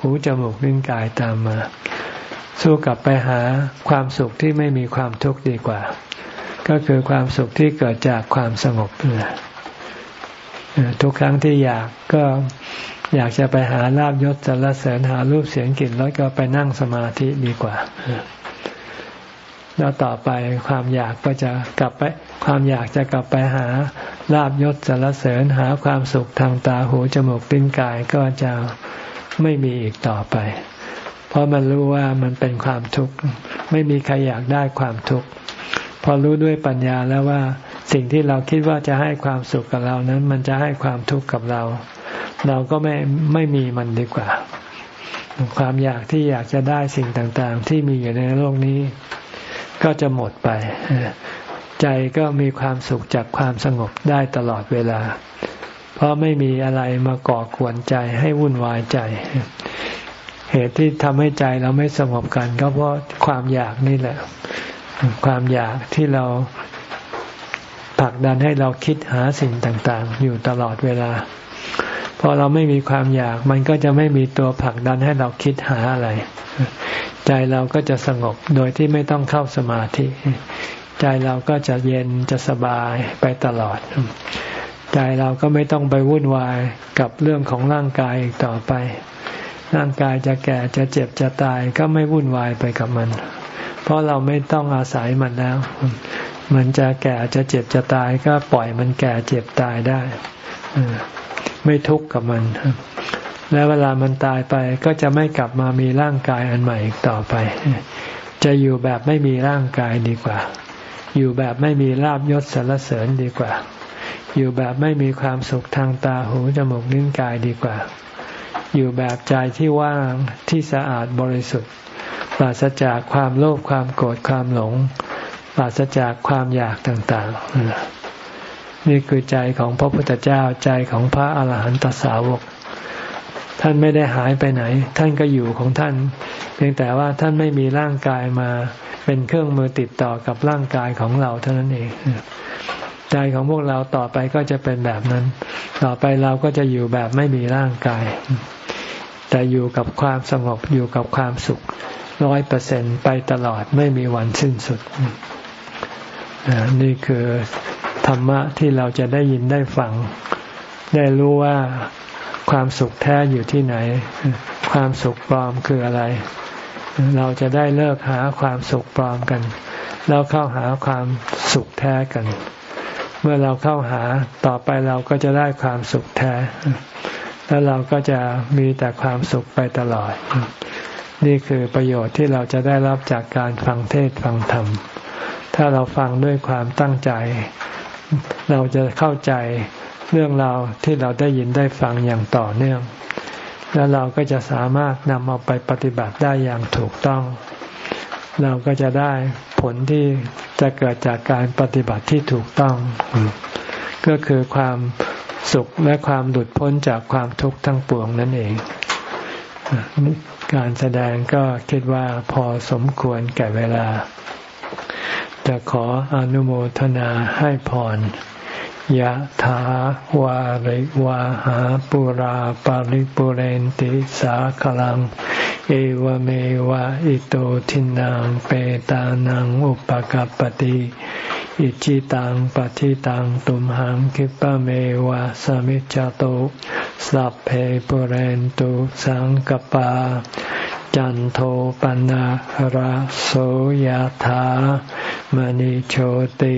หูจมูกลิ้นกายตามมา สู้กลับไปหาความสุขที่ไม่มีความทุกข์ดีกว่า ก็คือความสุขที่เกิดจากความสงบทุกครั้งที่อยากก็อยากจะไปหาลาบยศสรรเสริญหารูปเสียงกลิ่นแล้วก็ไปนั่งสมาธิดีกว่า แล้วต่อไปความอยากก็จะกลับไป ความอยากจะกลับไปหาลาบยศสรรเสริญหาความสุขทางตาหูจมูกลิ้นกายก็จะไม่มีอีกต่อไป เพราะมันรู้ว่ามันเป็นความทุกข์ไม่มีใครอยากได้ความทุกข์พอรู้ด้วยปัญญาแล้วว่าสิ่งที่เราคิดว่าจะให้ความสุขกับเรานั้น มันจะให้ความทุกข์กับเรา เราก็ไม่ไม่มีมันดีกว่า ความอยากที่อยากจะได้สิ่งต่างๆ ที่มีอยู่ในโลกนี้ ก็จะหมดไป ใจก็มีความสุขจากความสงบได้ตลอดเวลา เพราะไม่มีอะไรมาก่อกวนใจให้วุ่นวายใจ เหตุที่ทำให้ใจเราไม่สงบกัน ก็เพราะความอยากนี่แหละ ความอยากที่เราผลักดันให้เราคิดหาสิ่งต่าง ๆ อยู่ตลอดเวลา พอเราไม่มีความอยาก มันก็จะไม่มีตัวผลักดันให้เราคิดหาอะไร ใจเราก็จะสงบโดยที่ไม่ต้องเข้าสมาธิ ใจเราก็จะเย็นจะสบายไปตลอด ใจเราก็ไม่ต้องไปวุ่นวายกับเรื่องของร่างกายอีกต่อไป ร่างกายจะแก่จะเจ็บจะตายก็ไม่วุ่นวายไปกับมัน เพราะเราไม่ต้องอาศัยมันแล้ว มันจะแก่จะเจ็บจะตายก็ปล่อยมันแก่เจ็บตายได้ ไม่ทุกข์กับมัน และเวลามันตายไปก็จะไม่กลับมามีร่างกายอันใหม่อีกต่อไป จะอยู่แบบไม่มีร่างกายดีกว่า อยู่แบบไม่มีลาบยศสรรเสริญดีกว่า อยู่แบบไม่มีความสุขทางตาหูจมูกลิ้นกายดีกว่า อยู่แบบใจที่ว่างที่สะอาดบริสุทธิ์ปราศจากความโลภความโกรธความหลงปราศจากความอยากต่าง ๆ นี่คือใจของพระพุทธเจ้าใจของพระอาหารหันตสาวก ท่านไม่ได้หายไปไหน ท่านก็อยู่ของท่าน เพียงแต่ว่าท่านไม่มีร่างกายมาเป็นเครื่องมือติดต่อกับร่างกายของเราเท่านั้นเองใจของพวกเราต่อไปก็จะเป็นแบบนั้น ต่อไปเราก็จะอยู่แบบไม่มีร่างกาย แต่อยู่กับความสงบอยู่กับความสุขร้อยเปอร์เซ็นไปตลอดไม่มีวันสิ้นสุด นี่คือ ธรรมะที่เราจะได้ยินได้ฟัง ได้รู้ว่าความสุขแท้อยู่ที่ไหน ความสุขปลอมคืออะไร เราจะได้เลิกหาความสุขปลอมกัน แล้วเข้าหาความสุขแท้กัน เมื่อเราเข้าหาต่อไปเราก็จะได้ความสุขแท้ แล้วเราก็จะมีแต่ความสุขไปตลอด นี่คือประโยชน์ที่เราจะได้รับจากการฟังเทศฟังธรรม ถ้าเราฟังด้วยความตั้งใจ เราจะเข้าใจเรื่องราวที่เราได้ยินได้ฟังอย่างต่อเนื่อง แล้วเราก็จะสามารถนำเอาไปปฏิบัติได้อย่างถูกต้อง เราก็จะได้ผลที่จะเกิดจากการปฏิบัติที่ถูกต้อง ก็คือความสุขและความหลุดพ้นจากความทุกข์ทั้งปวงนั่นเอง การแสดงก็คิดว่าพอสมควรแก่เวลา จะขออนุโมทนาให้พรยะถาวาริวาหาปุราปาริปุเรนติสาขลัง เอวเมวะอิโตทินังเปตานังอุปกัรปติอิจิตังปฏิตังตุมหังคิปะเมวะสมิจจโตสัพเพปุเรนตุสังกปา จันโทปนะระโสยธามณิโชติ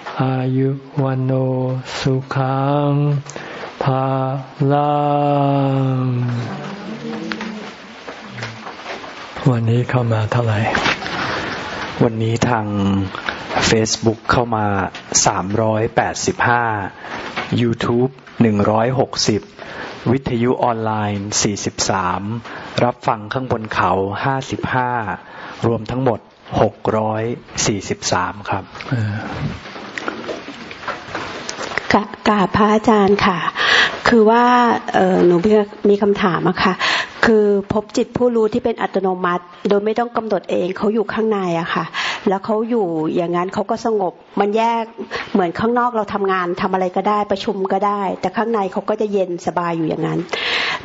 อายุวันโอสุขังภาลังวันนี้เข้ามาเท่าไหร่ วันนี้ทาง Facebook เข้ามา 385 YouTube 160 วิทยุออนไลน์ 43 รับฟังข้างบนเขา 55 รวมทั้งหมด 643 ครับ กราพระอาจารย์ค่ะ คือว่าเออหนูมีคำถามอะค่ะ คือพบจิตผู้รู้ที่เป็นอัตโนมัติ โดยไม่ต้องกำหนดเองเขาอยู่ข้างในอะค่ะ แล้วเขาอยู่อย่างนั้นเขาก็สงบ มันแยกเหมือนข้างนอกเราทำงานทำอะไรก็ได้ประชุมก็ได้ แต่ข้างในเขาก็จะเย็นสบายอยู่อย่างนั้น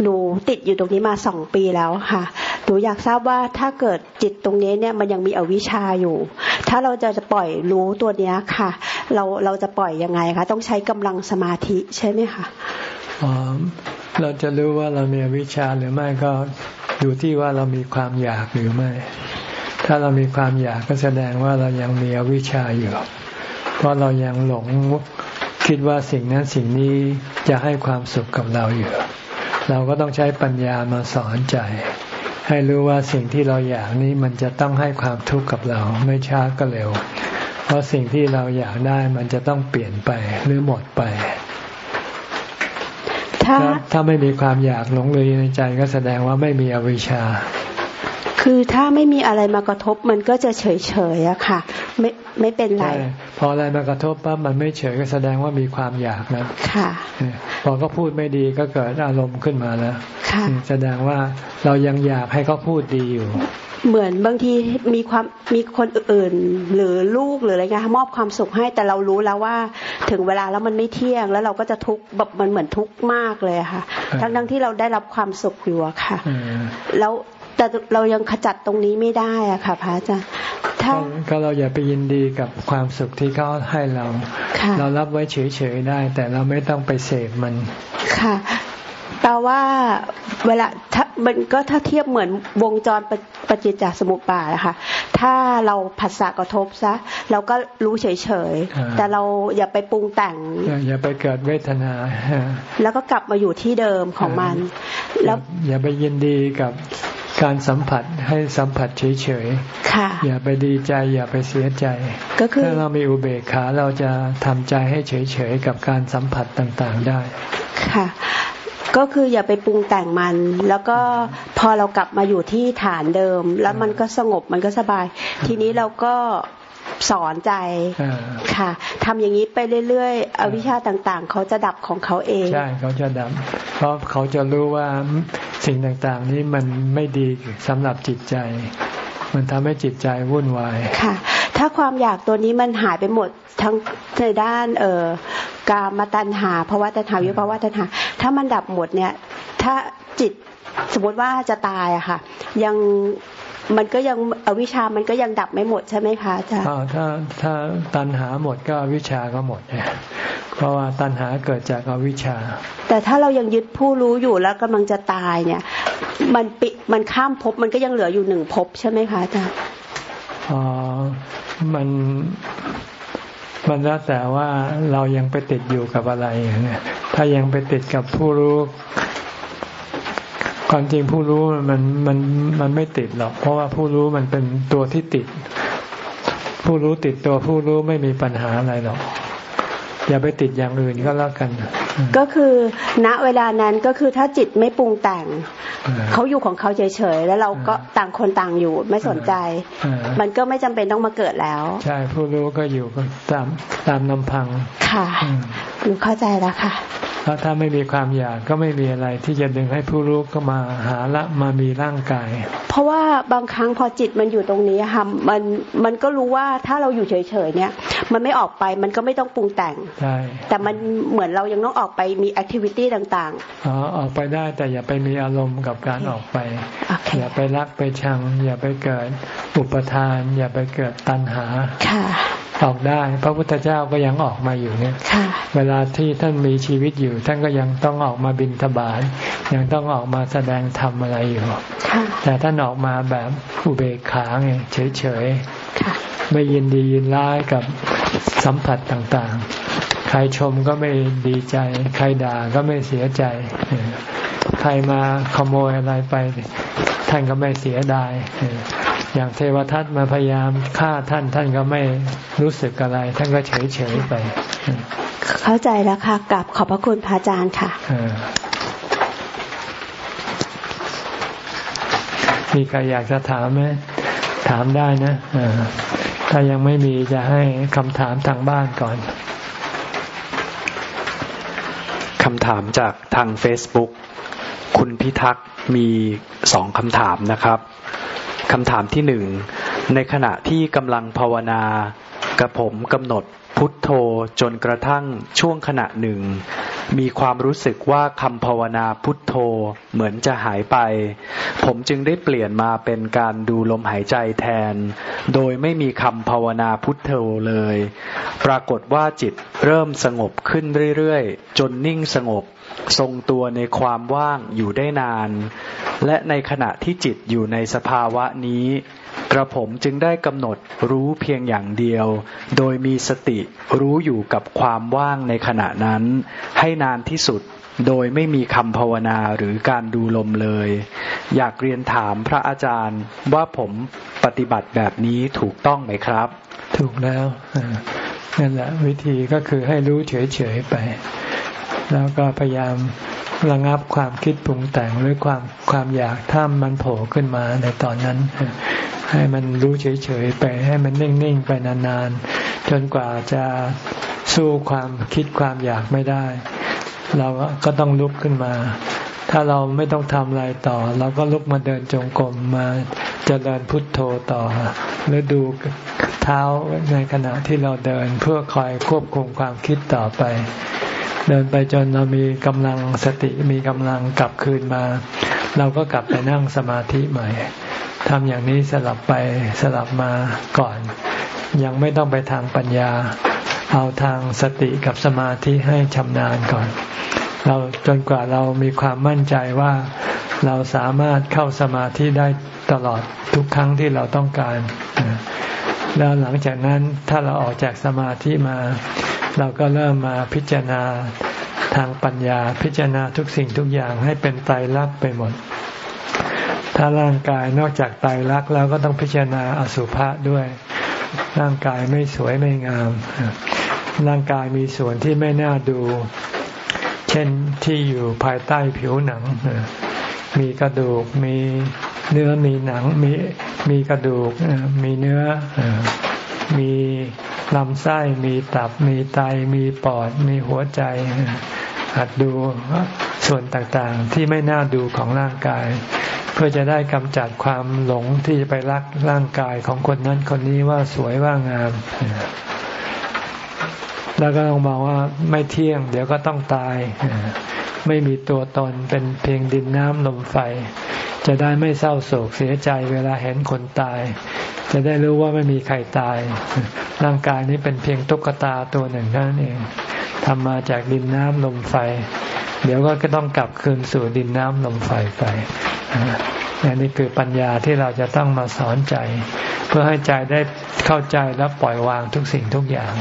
หนูติดอยู่ตรงนี้มาสองปีแล้วค่ะหนูอยากทราบว่าถ้าเกิดจิตตรงนี้เนี่ยมันยังมีอวิชชาอยู่ ถ้าเราจะจะปล่อยรู้ตัวเนี้ยค่ะ เราเราจะปล่อยยังไงคะต้องใช้กำลังสมาธิใช่ไหมคะ เราจะรู้ว่าเรามีวิชาหรือไม่ก็อยู่ที่ว่าเรามีความอยากหรือไม่ ถ้าเรามีความอยากก็แสดงว่าเรายังมีอวิชชาอยู่ เพราะเรายังหลงคิดว่าสิ่งนั้นสิ่งนี้จะให้ความสุขกับเราอยู่ เราก็ต้องใช้ปัญญามาสอนใจ ให้รู้ว่าสิ่งที่เราอยากนี้มันจะต้องให้ความทุกข์กับเราไม่ช้าก็เร็ว เพราะสิ่งที่เราอยากได้มันจะต้องเปลี่ยนไปหรือหมดไป ถ้าถ้าไม่มีความอยากหลงเลยในใจก็แสดงว่าไม่มีอวิชชาคือถ้าไม่มีอะไรมากระทบมันก็จะเฉยเฉยอะค่ะ ไม่ไม่เป็นไร พออะไรมากระทบปั๊บมันไม่เฉยก็แสดงว่ามีความอยากนะค่ะ พอก็พูดไม่ดีก็เกิดอารมณ์ขึ้นมาแล้วแสดงว่าเรายังอยากให้เขาพูดดีอยู่เหมือนบางทีมีความมีคนอื่น หรือลูกหรืออะไรเงี้ยมอบความสุขให้แต่เรารู้แล้วว่า ถึงเวลาแล้วมันไม่เที่ยง แล้วเราก็จะทุกข์แบบมันเหมือนทุกข์มากเลยค่ะ ทั้งทั้งที่เราได้รับความสุขอยู่ค่ะ แล้ว แต่เรายังขจัดตรงนี้ไม่ได้อะค่ะพระอาจารย์ถ้าก็เราอย่าไปยินดีกับความสุขที่เขาให้เรา เรารับไว้เฉยๆได้ แต่เราไม่ต้องไปเสพมันค่ะแปลว่าเวลาถ้ามันก็ถ้าเทียบเหมือนวงจรปปจิจจสมุปบาทนะคะถ้าเราผัสสะกระทบซะเราก็รู้เฉยๆแต่เราอย่าไปปรุงแต่ง อย่าไปเกิดเวทนา แล้วก็กลับมาอยู่ที่เดิมของมัน แล้วอย่าไปยินดีกับ การสัมผัสให้สัมผัสเฉยๆอย่าไปดีใจอย่าไปเสียใจ ก็คือถ้าเรามีอุเบกขาเราจะทำใจให้เฉยๆกับการสัมผัสต่างๆได้ ค่ะ ก็คืออย่าไปปรุงแต่งมัน แล้วก็พอเรากลับมาอยู่ที่ฐานเดิม แล้วมันก็สงบมันก็สบาย ทีนี้เราก็ สอนใจค่ะทำอย่างนี้ไปเรื่อยๆ อวิชชาต่างๆ เขาจะดับของเขาเองใช่เขาจะดับ เพราะเขาจะรู้ว่าสิ่งต่างๆ นี้มันไม่ดีสำหรับจิตใจ มันทำให้จิตใจวุ่นวายค่ะ ถ้าความอยากตัวนี้มันหายไปหมดทั้งในด้าน เอ่อกามาตัณหาภาวะตัณหาวิภาวะตัณหา ถ้ามันดับหมดเนี่ย ถ้าจิตสมมติว่าจะตายอะค่ะ ยัง มันก็ยังอวิชามันก็ยังดับไม่หมดใช่ไหมคะอาจารย์ถ้าถ้าตัณหาหมดก็อวิชาก็หมดเนี่ยเพราะว่าตัณหาเกิดจากอวิชชา แต่ถ้าเรายังยึดผู้รู้อยู่แล้วกำลังจะตายเนี่ย มันปิมันข้ามภพมันก็ยังเหลืออยู่หนึ่งภพใช่ไหมคะอาจารย์อ๋อมันมันแล้วแต่ว่าเรายังไปติดอยู่กับอะไรอย่างเงี้ยถ้ายังไปติดกับผู้รู้ ความจริงผู้รู้มันมันมันไม่ติดหรอก เพราะว่าผู้รู้มันเป็นตัวที่ติด ผู้รู้ติดตัวผู้รู้ไม่มีปัญหาอะไรหรอก อย่าไปติดอย่างอื่นก็แล้วกัน ก็คือณเวลานั้นก็คือถ้าจิตไม่ปรุงแต่ง เขาอยู่ของเขาเฉยๆแล้วเราก็ต่างคนต่างอยู่ไม่สนใจ มันก็ไม่จำเป็นต้องมาเกิดแล้ว ใช่ผู้รู้ก็อยู่ตามตามลำพังค่ะ หนูเข้าใจแล้วค่ะพราะถ้าไม่มีความอยากก็ไม่มีอะไรที่จะดึงให้ผู้รู้ก็มาหาละมามีร่างกาย เพราะว่าบางครั้งพอจิตมันอยู่ตรงนี้ค่ะมันมันก็รู้ว่าถ้าเราอยู่เฉยๆเนี่ย มันไม่ออกไปมันก็ไม่ต้องปรุงแต่งใช่แต่มันเหมือนเรายังต้องออกไปมีแอคทิวิตี้ต่างๆอ๋อออกไปได้แต่อย่าไปมีอารมณ์กับการออกไปอย่าไปรักไปชัง อย่าไปเกิดอุปทาน อย่าไปเกิดตัณหาค่ะ ออกได้ พระพุทธเจ้าก็ยังออกมาอยู่เนี่ยเวลาที่ท่านมีชีวิตอยู่ ท่านก็ยังต้องออกมาบินทบาทยังต้องออกมาแสดงธรรมอะไรอยู่แต่ท่านออกมาแบบอุเบกขาไงเฉยๆไม่ยินดียินร้ายกับสัมผัสต่างๆ ใครชมก็ไม่ดีใจ ใครด่าก็ไม่เสียใจ ใครมาขโมยอะไรไป ท่านก็ไม่เสียดาย อย่างเทวทัตมาพยายามฆ่าท่านท่านก็ไม่รู้สึกอะไร ท่านก็เฉยเฉยไป เข้าใจแล้วค่ะกลับขอบพระคุณพระอาจารย์ค่ะมีใครอยากจะถามไหมถามได้นะถ้ายังไม่มีจะให้คำถามทางบ้านก่อนคำถามจากทาง Facebook คุณพิทักษ์มีสองคำถามนะครับ คำถามที่หนึ่ง ในขณะที่กำลังภาวนา กระผมกำหนดพุทโธจนกระทั่งช่วงขณะหนึ่ง มีความรู้สึกว่าคำภาวนาพุทโธเหมือนจะหายไป ผมจึงได้เปลี่ยนมาเป็นการดูลมหายใจแทน โดยไม่มีคำภาวนาพุทโธเลย ปรากฏว่าจิตเริ่มสงบขึ้นเรื่อยๆ จนนิ่งสงบ ทรงตัวในความว่างอยู่ได้นาน และในขณะที่จิตอยู่ในสภาวะนี้ กระผมจึงได้กำหนดรู้เพียงอย่างเดียว โดยมีสติรู้อยู่กับความว่างในขณะนั้น ให้นานที่สุดโดยไม่มีคำภาวนาหรือการดูลมเลย อยากเรียนถามพระอาจารย์ว่าผมปฏิบัติแบบนี้ถูกต้องไหมครับ ถูกแล้วนั่นแหละวิธีก็คือให้รู้เฉยๆไป แล้วก็พยายามระงับความคิดปรุงแต่งหรือความความอยากถ้ามันโผล่ขึ้นมาในตอนนั้น ให้มันรู้เฉยๆไป ให้มันนิ่งๆไปนานๆ จนกว่าจะสู้ความคิดความอยากไม่ได้ เราก็ต้องลุกขึ้นมา ถ้าเราไม่ต้องทำอะไรต่อ เราก็ลุกมาเดินจงกรมมาจเจริญพุทโธต่อ หรือดูเท้าในขณะที่เราเดินเพื่อคอยควบคุมความคิดต่อไป เดินไปจนเรามีกำลังสติมีกำลังกลับคืนมา เราก็กลับไปนั่งสมาธิใหม่ทำอย่างนี้สลับไปสลับมาก่อน ยังไม่ต้องไปทางปัญญา เอาทางสติกับสมาธิให้ชำนาญก่อน เราจนกว่าเรามีความมั่นใจว่าเราสามารถเข้าสมาธิได้ตลอดทุกครั้งที่เราต้องการ แล้วหลังจากนั้นถ้าเราออกจากสมาธิมา เราก็เริ่มมาพิจารณาทางปัญญา พิจารณาทุกสิ่งทุกอย่างให้เป็นไตรลักษณ์ไปหมด ถ้าร่างกายนอกจากตายรักแล้วก็ต้องพิจารณาอสุภะด้วย ร่างกายไม่สวยไม่งาม ร่างกายมีส่วนที่ไม่น่าดู เช่นที่อยู่ภายใต้ผิวหนัง มีกระดูก มีเนื้อมีหนัง มีมีกระดูก มีเนื้อ มี ลำไส้มีตับมีไตมีปอด มีหัวใจหัดดูส่วนต่างๆ ที่ไม่น่าดูของร่างกาย เพื่อจะได้กำจัดความหลงที่จะไปรักร่างกายของคนนั้นคนนี้ว่าสวยว่างาม แล้วก็ต้องบอกว่าไม่เที่ยง เดี๋ยวก็ต้องตาย ไม่มีตัวตนเป็นเพียงดินน้ำลมไฟ จะได้ไม่เศร้าโศกเสียใจเวลาเห็นคนตาย จะได้รู้ว่าไม่มีใครตาย ร่างกายนี้เป็นเพียงตุ๊กตาตัวหนึ่งนั่นเองทำมาจากดินน้ำลมไฟ เดี๋ยวก็ต้องกลับคืนสู่ดินน้ำลมไฟไปนี่คือปัญญาที่เราจะต้องมาสอนใจ เพื่อให้ใจได้เข้าใจและปล่อยวางทุกสิ่งทุกอย่าง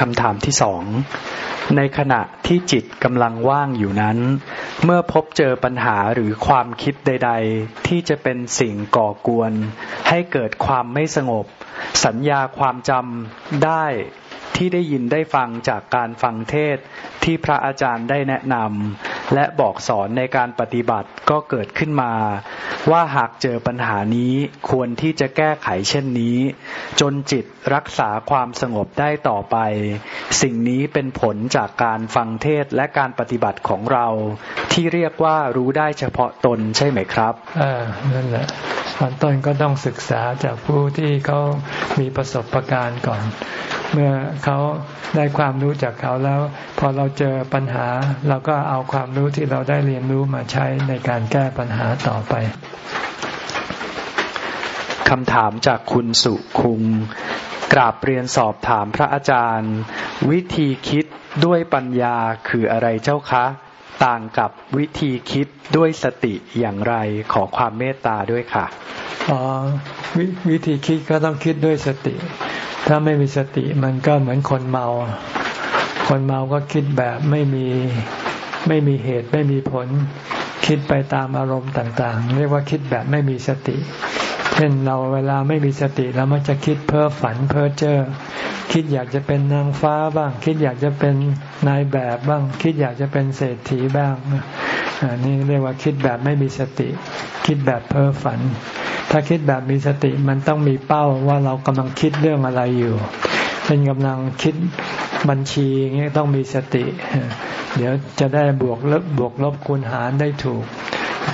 คำถามที่สองในขณะที่จิตกำลังว่างอยู่นั้น เมื่อพบเจอปัญหาหรือความคิดใด ๆ ที่จะเป็นสิ่งก่อกวน ให้เกิดความไม่สงบ สัญญาความจำได้ที่ได้ยินได้ฟังจากการฟังเทศที่พระอาจารย์ได้แนะนำและบอกสอนในการปฏิบัติก็เกิดขึ้นมา ว่าหากเจอปัญหานี้ควรที่จะแก้ไขเช่นนี้ จนจิตรักษาความสงบได้ต่อไป สิ่งนี้เป็นผลจากการฟังเทศและการปฏิบัติของเรา ที่เรียกว่ารู้ได้เฉพาะตนใช่ไหมครับอ่านั่นแหละตอนต้นก็ต้องศึกษาจากผู้ที่เขามีประสบการณ์ก่อน เมื่อเขาได้ความรู้จากเขาแล้ว พอเราเจอปัญหาเราก็เอาความรู้ที่เราได้เรียนรู้มาใช้ในการแก้ปัญหาต่อไปคำถามจากคุณสุคุงกราบเรียนสอบถามพระอาจารย์ วิธีคิดด้วยปัญญาคืออะไรเจ้าคะ ต่างกับวิธีคิดด้วยสติอย่างไรขอความเมตตาด้วยค่ะอ๋อววิธีคิดก็ต้องคิดด้วยสติ ถ้าไม่มีสติมันก็เหมือนคนเมา คนเมาก็คิดแบบไม่มี ไม่มีเหตุไม่มีผล คิดไปตามอารมณ์ต่างๆ เรียกว่าคิดแบบไม่มีสติ เช่นเราเวลาไม่มีสติเรามักจะคิดเพ้อฝันเพ้อเจ้อคิดอยากจะเป็นนางฟ้าบ้าง คิดอยากจะเป็นนายแบบบ้าง คิดอยากจะเป็นเศรษฐีบ้างอันนี้เรียกว่าคิดแบบไม่มีสติ คิดแบบเพ้อฝัน ถ้าคิดแบบมีสติมันต้องมีเป้าว่าเรากำลังคิดเรื่องอะไรอยู่เป็นกำลังคิด บัญชีเงี้ยต้องมีสติ เดี๋ยวจะได้บวกลบบวกลบคูณหารได้ถูก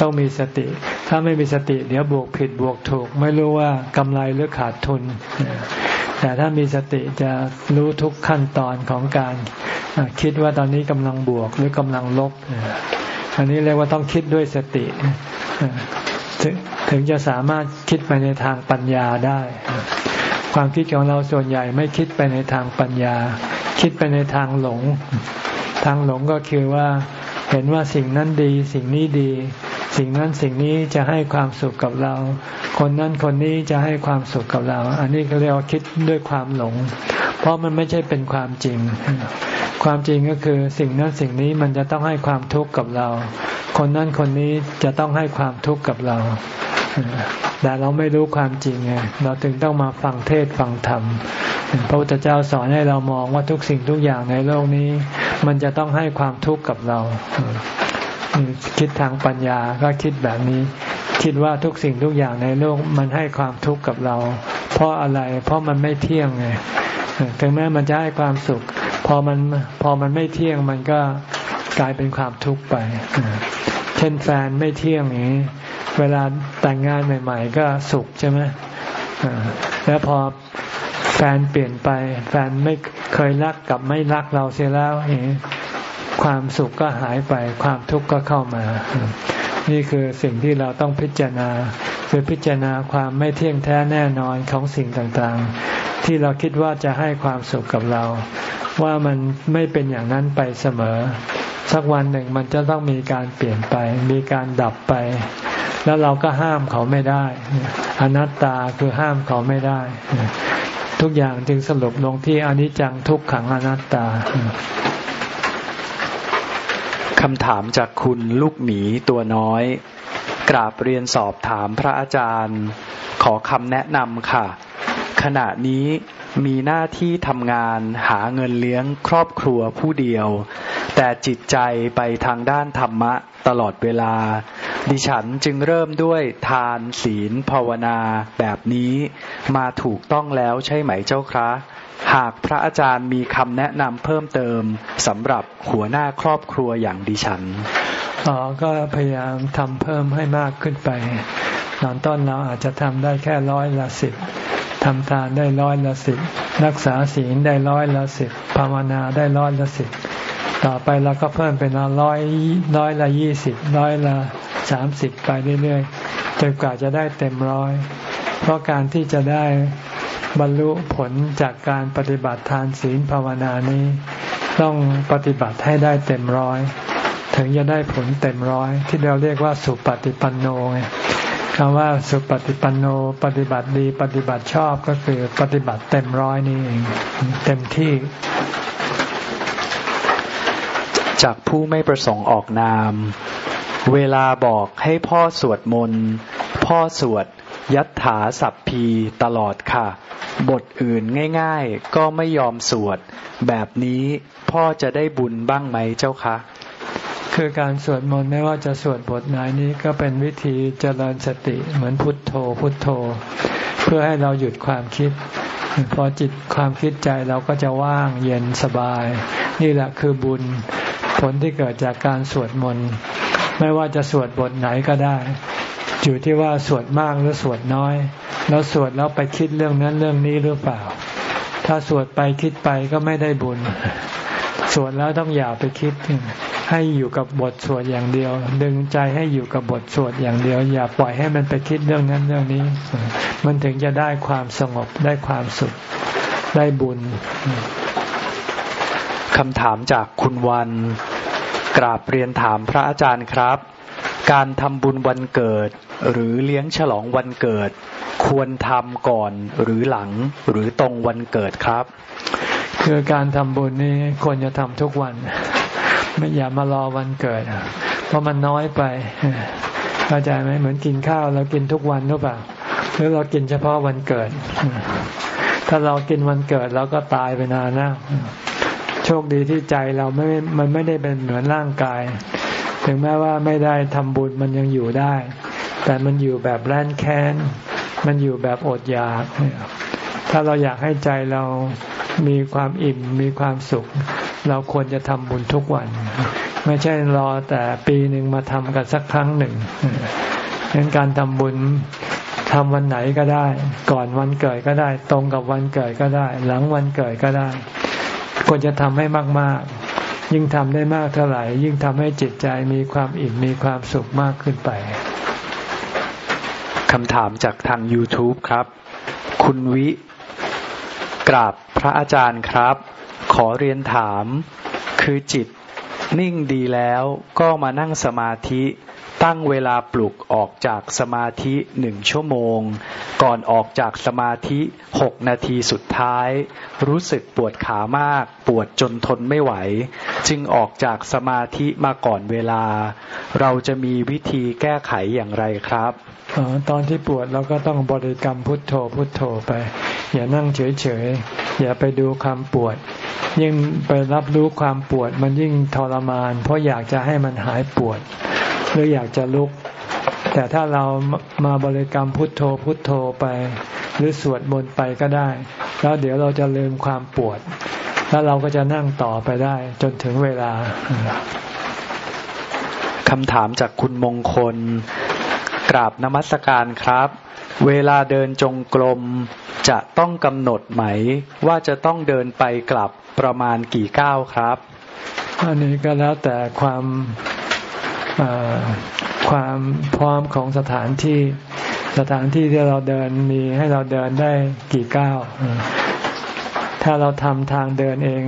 ต้องมีสติ ถ้าไม่มีสติ เดี๋ยวบวกผิดบวกถูก ไม่รู้ว่ากำไรหรือขาดทุน แต่ถ้ามีสติจะรู้ทุกขั้นตอนของการคิดว่าตอนนี้กำลังบวกหรือกำลังลบอันนี้เรียกว่าต้องคิดด้วยสติถึงจะสามารถคิดไปในทางปัญญาได้ ความคิดของเราส่วนใหญ่ไม่คิดไปในทางปัญญา คิดไปในทางหลง ทางหลงก็คือว่า เห็นว่าสิ่งนั้นดี สิ่งนี้ดี สิ่งนั้นสิ่งนี้จะให้ความสุขกับเรา คนนั้นคนนี้จะให้ความสุขกับเรา อันนี้ก็เรียกว่าคิดด้วยความหลง เพราะมันไม่ใช่เป็นความจริง ความจริงก็คือสิ่งนั้นสิ่งนี้มันจะต้องให้ความทุกข์กับเรา คนนั้นคนนี้จะต้องให้ความทุกข์กับเราแต่เราไม่รู้ความจริงไงเราถึงต้องมาฟังเทศฟังธรรม พระพุทธเจ้าสอนให้เรามองว่าทุกสิ่งทุกอย่างในโลกนี้ มันจะต้องให้ความทุกข์กับเรา คิดทางปัญญาก็คิดแบบนี้ คิดว่าทุกสิ่งทุกอย่างในโลกมันให้ความทุกข์กับเรา เพราะอะไรเพราะมันไม่เที่ยงไงถึงแม้มันจะให้ความสุข พอมันพอมันไม่เที่ยงมันก็กลายเป็นความทุกข์ไป เช่นแฟนไม่เที่ยงนี้ เวลาแต่งงานใหม่ ๆ ก็สุขใช่ไหมแล้วพอ แฟนเปลี่ยนไป แฟนไม่เคยรักกับไม่รักเราเสียแล้วเห็นความสุขก็หายไป ความทุกข์ก็เข้ามา นี่คือสิ่งที่เราต้องพิจารณา คือพิจารณาความไม่เที่ยงแท้แน่นอนของสิ่งต่างๆ ที่เราคิดว่าจะให้ความสุขกับเรา ว่ามันไม่เป็นอย่างนั้นไปเสมอ สักวันหนึ่งมันจะต้องมีการเปลี่ยนไป มีการดับไป แล้วเราก็ห้ามเขาไม่ได้ อนัตตาคือห้ามเขาไม่ได้ ทุกอย่างจึงสรุปลงที่อนิจจังทุกขังอนัตตาคำถามจากคุณลูกหมีตัวน้อย กราบเรียนสอบถามพระอาจารย์ ขอคำแนะนำค่ะ ขณะนี้มีหน้าที่ทำงานหาเงินเลี้ยงครอบครัวผู้เดียว แต่จิตใจไปทางด้านธรรมะตลอดเวลา ดิฉันจึงเริ่มด้วยทานศีลภาวนาแบบนี้มาถูกต้องแล้วใช่ไหมเจ้าคะหากพระอาจารย์มีคำแนะนำเพิ่มเติมสำหรับหัวหน้าครอบครัวอย่างดิฉันอ๋อก็พยายามทำเพิ่มให้มากขึ้นไปตอนต้นเราอาจจะทำได้แค่ร้อยละสิบทำทานได้ร้อยละสิบรักษาศีลได้ร้อยละสิบภาวนาได้ร้อยละสิบต่อไปเราก็เพิ่มเป็นร้อยร้อยละยี่สิบร้อยละ สามสิบไปเรื่อยๆจนกว่าจะได้เต็มร้อย เพราะการที่จะได้บรรลุผลจากการปฏิบัติทานศีลภาวนานี้ ต้องปฏิบัติให้ได้เต็มร้อย ถึงจะได้ผลเต็มร้อยที่เราเรียกว่าสุปฏิปันโนไงคำว่าสุปฏิปันโนปฏิบัติดีปฏิบัติชอบก็คือปฏิบัติเต็มร้อยนี่เองเต็มที่ จากผู้ไม่ประสงค์ออกนาม เวลาบอกให้พ่อสวดมนต์พ่อสวดยัตถาสัพพีตลอดค่ะ บทอื่นง่ายๆ ก็ไม่ยอมสวด แบบนี้พ่อจะได้บุญบ้างไหมเจ้าคะคือการสวดมนต์ไม่ว่าจะสวดบทไหนนี้ก็เป็นวิธีเจริญสติเหมือนพุทโธ พุทโธ เพื่อให้เราหยุดความคิด พอจิตความคิดใจเราก็จะว่างเย็นสบาย นี่แหละคือบุญผลที่เกิดจากการสวดมนต์ ไม่ว่าจะสวดบทไหนก็ได้ อยู่ที่ว่าสวดมากหรือสวดน้อย แล้วสวดแล้วไปคิดเรื่องนั้นเรื่องนี้หรือเปล่า ถ้าสวดไปคิดไปก็ไม่ได้บุญ สวดแล้วต้องอย่าไปคิด ให้อยู่กับบทสวดอย่างเดียว ดึงใจให้อยู่กับบทสวดอย่างเดียว อย่าปล่อยให้มันไปคิดเรื่องนั้นเรื่องนี้ มันถึงจะได้ความสงบได้ความสุขได้บุญคำถามจากคุณวัน กราบเรียนถามพระอาจารย์ครับ การทำบุญวันเกิด หรือเลี้ยงฉลองวันเกิด ควรทำก่อนหรือหลังหรือตรงวันเกิดครับ คือการทำบุญนี้ควรจะทำทุกวัน ไม่อย่ามารอวันเกิด เพราะมันน้อยไปเข้าใจไหมเหมือนกินข้าวเรากินทุกวันหรือเปล่าหรือเรากินเฉพาะวันเกิด ถ้าเรากินวันเกิดเราก็ตายไปนานแนะโชคดีที่ใจเราไม่ มันไม่ได้เป็นเหมือนร่างกาย ถึงแม้ว่าไม่ได้ทำบุญมันยังอยู่ได้ แต่มันอยู่แบบแร้นแค้น มันอยู่แบบอดอยาก ถ้าเราอยากให้ใจเรามีความอิ่ม มีความสุข เราควรจะทำบุญทุกวัน ไม่ใช่รอแต่ปีหนึ่งมาทำกันสักครั้งหนึ่งดังนั้นการทำบุญทำวันไหนก็ได้ ก่อนวันเกิดก็ได้ ตรงกับวันเกิดก็ได้ หลังวันเกิดก็ได้ ควรจะทำให้มาก ๆ ยิ่งทำได้มากเท่าไหร่ ยิ่งทำให้จิตใจมีความอิ่มมีความสุขมากขึ้นไปคำถามจากทาง YouTube ครับ คุณวิกราบพระอาจารย์ครับ ขอเรียนถาม คือจิตนิ่งดีแล้วก็มานั่งสมาธิ ตั้งเวลาปลุกออกจากสมาธิหนึ่งชั่วโมง ก่อนออกจากสมาธิหกนาทีสุดท้าย รู้สึกปวดขามาก ปวดจนทนไม่ไหว จึงออกจากสมาธิมาก่อนเวลา เราจะมีวิธีแก้ไขอย่างไรครับอตอนที่ปวดเราก็ต้องบริกรรมพุทโธพุทโธไป อย่านั่งเฉยๆ อย่าไปดูความปวด ยิ่งไปรับรู้ความปวดมันยิ่งทรมาน เพราะอยากจะให้มันหายปวดหรืออยากจะลุก แต่ถ้าเรามาบริกรรมพุทโธพุทโธไป หรือสวดมนต์ไปก็ได้ แล้วเดี๋ยวเราจะลืมความปวด แล้วเราก็จะนั่งต่อไปได้ จนถึงเวลาคำถามจากคุณมงคล กราบนมัสการครับ เวลาเดินจงกรมจะต้องกำหนดไหม ว่าจะต้องเดินไปกลับประมาณกี่ก้าวครับอันนี้ก็แล้วแต่ความ ความพร้อมของสถานที่สถานที่ที่เราเดินมีให้เราเดินได้กี่ก้าว ถ้าเราทำทางเดินเอง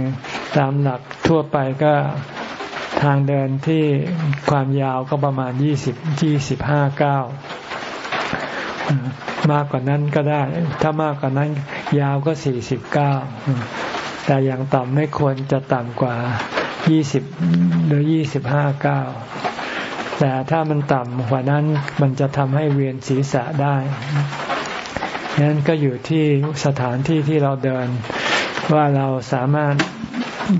ตามหลักทั่วไปก็ทางเดินที่ความยาวก็ประมาณยี่สิบยี่สิบห้าก้ามากกว่านั้นก็ได้ ถ้ามากกว่านั้นยาวก็สี่สิบเก้าแต่อย่างต่ำไม่ควรจะต่ำกว่ายี่สิบหรือยี่สิบห้าเก้า แต่ถ้ามันต่ำกว่านั้นมันจะทำให้เวียนศีรษะได้นั้นก็อยู่ที่สถานที่ที่เราเดิน ว่าเราสามารถ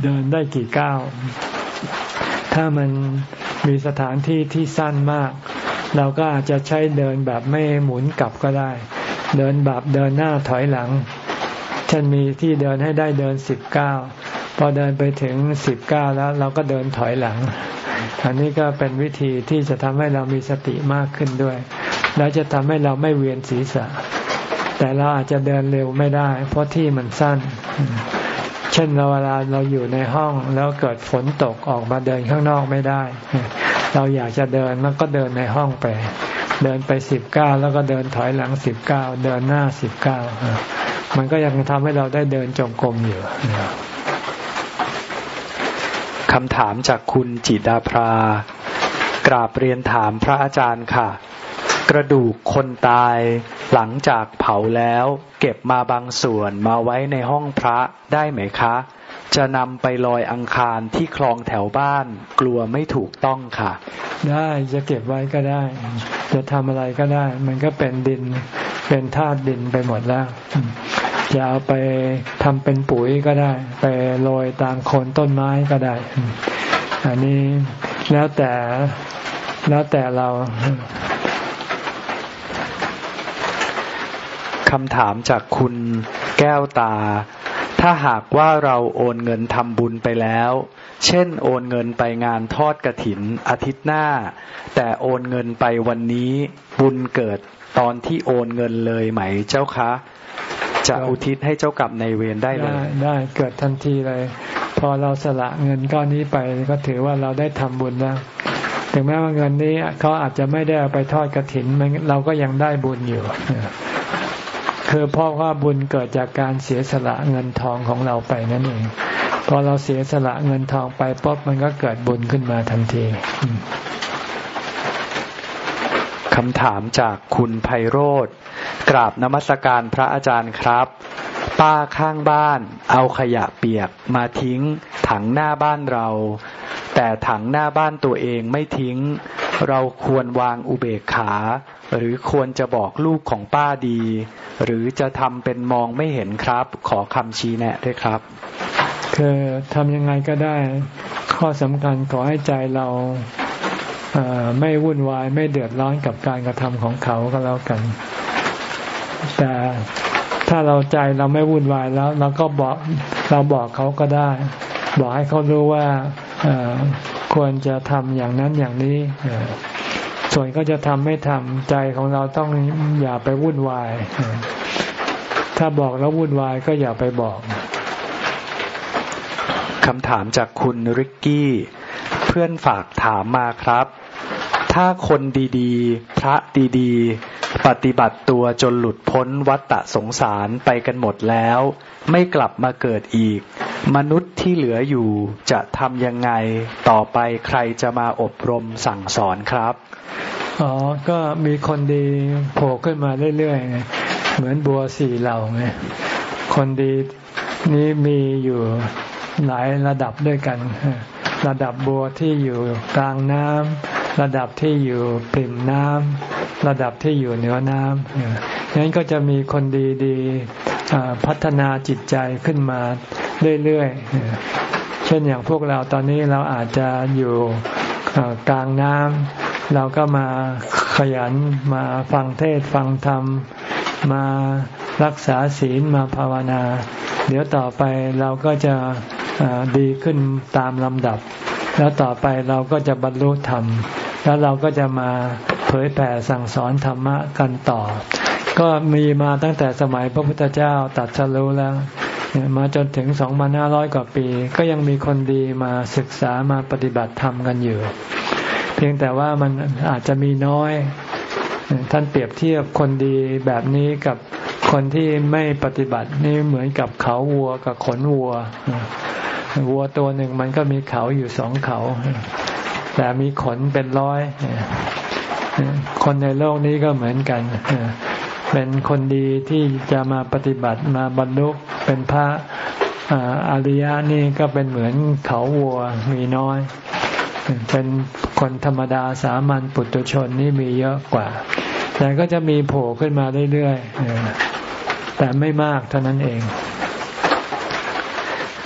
เดินได้กี่ก้าว ถ้ามันมีสถานที่ที่สั้นมาก เราก็อาจจะใช้เดินแบบไม่หมุนกลับก็ได้ เดินแบบเดินหน้าถอยหลังเช่นมีที่เดินให้ได้เดินสิบก้าว พอเดินไปถึงสิบเก้าแล้วเราก็เดินถอยหลัง อันนี้ก็เป็นวิธีที่จะทำให้เรามีสติมากขึ้นด้วย แล้วจะทำให้เราไม่เวียนศีรษะ แต่เราอาจจะเดินเร็วไม่ได้ เพราะที่มันสั้น เช่นเราเวลาเราอยู่ในห้องแล้วเกิดฝนตกออกมาเดินข้างนอกไม่ได้ เราอยากจะเดินมันก็เดินในห้องไป เดินไปสิบเก้าแล้วก็เดินถอยหลังสิบเก้าเดินหน้าสิบเก้ามันก็ยังทำให้เราได้เดินจงกรมอยู่ คำถามจากคุณจิตาภรากราบเรียนถามพระอาจารย์ค่ะ กระดูกคนตายหลังจากเผาแล้ว เก็บมาบางส่วนมาไว้ในห้องพระได้ไหมคะ จะนำไปลอยอังคารที่คลองแถวบ้าน กลัวไม่ถูกต้องค่ะ ได้จะเก็บไว้ก็ได้ จะทำอะไรก็ได้ มันก็เป็นดินเป็นธาตุดินไปหมดแล้ว จะเอาไปทำเป็นปุ๋ยก็ได้ ไปโรยตามโคนต้นไม้ก็ได้ อันนี้แล้วแต่แล้วแต่เราคำถามจากคุณแก้วตา ถ้าหากว่าเราโอนเงินทำบุญไปแล้ว เช่น โอนเงินไปงานทอดกระถินอาทิตย์หน้า แต่โอนเงินไปวันนี้บุญเกิดตอนที่โอนเงินเลยไหมเจ้าคะ จะอุทิศให้เจ้ากรรมในเวรได้เลยได้เกิดทันทีเลย พอเราสละเงินก้อนนี้ไปก็ถือว่าเราได้ทำบุญแล้วถึงแม้ว่าเงินนี้เขาอาจจะไม่ได้เอาไปทอดกระถินเราก็ยังได้บุญอยู่คือเพราะว่าบุญเกิดจากการเสียสละเงินทองของเราไปนั่นเองพอเราเสียสละเงินทองไปปุ๊บมันก็เกิดบุญขึ้นมาทันที คำถามจากคุณไพโรธกราบนมัสการพระอาจารย์ครับ ป้าข้างบ้านเอาขยะเปียกมาทิ้งถังหน้าบ้านเรา แต่ถังหน้าบ้านตัวเองไม่ทิ้ง เราควรวางอุเบกขา หรือควรจะบอกลูกของป้าดี หรือจะทำเป็นมองไม่เห็นครับ ขอคำชี้แนะด้วยครับ คือทำยังไงก็ได้ ข้อสำคัญขอให้ใจเรา ไม่วุ่นวายไม่เดือดร้อนกับการกระทำของเขาก็แล้วกัน แต่ถถ้าเราใจเราไม่วุ่นวายแล้วเราก็บอกเราบอกเขาก็ได้ บอกให้เขารู้ว่าควรจะทำอย่างนั้นอย่างนี้ส่วนก็จะทำไม่ทำใจของเราต้องอย่าไปวุ่นวาย ถ้าบอกแล้ววุ่นวายก็อย่าไปบอกคำถามจากคุณริกกี้ เพื่อนฝากถามมาครับ ถ้าคนดีๆ พระดีๆ ปฏิบัติตัวจนหลุดพ้นวัฏฏะสงสารไปกันหมดแล้ว ไม่กลับมาเกิดอีก มนุษย์ที่เหลืออยู่จะทำยังไงต่อไปใครจะมาอบรมสั่งสอนครับ อ๋อ ก็มีคนดีโผล่ขึ้นมาเรื่อยๆ เหมือนบัวสี่เหล่าไง คนดีนี้มีอยู่หลายระดับด้วยกัน ระดับบัวที่อยู่กลางน้ำ ระดับที่อยู่ปริ่มน้ำระดับที่อยู่เหนือน้ำนั้นก็จะมีคนดีๆพัฒนาจิตใจขึ้นมาเรื่อยๆ เช่นอย่างพวกเราตอนนี้เราอาจจะอยู่กลางน้ำเราก็มาขยันมาฟังเทศฟังธรรม มารักษาศีลมาภาวนา เดี๋ยวต่อไปเราก็จะดีขึ้นตามลำดับ แล้วต่อไปเราก็จะบรรลุธรรม แล้วเราก็จะมาเผยแผ่สั่งสอนธรรมะกันต่อ ก็มีมาตั้งแต่สมัยพระพุทธเจ้าตัดสรู้แล้วมาจนถึงสองพันห้าร้อยกว่าปี ก็ยังมีคนดีมาศึกษามาปฏิบัติธรรมกันอยู่ เพียงแต่ว่ามันอาจจะมีน้อย ท่านเปรียบเทียบคนดีแบบนี้กับคนที่ไม่ปฏิบัตินี่เหมือนกับเขาวัวกับขนวัว วัวตัวหนึ่งมันก็มีเขาอยู่สองเขา แต่มีขนเป็นร้อย คนในโลกนี้ก็เหมือนกัน เป็นคนดีที่จะมาปฏิบัติมาบรรลุเป็นพระอริยะนี่ก็เป็นเหมือนเขาวัวมีน้อย เป็นคนธรรมดาสามัญปุตุชนนี่มีเยอะกว่า แต่ก็จะมีโผล่ขึ้นมาเรื่อยๆ แต่ไม่มากเท่านั้นเอง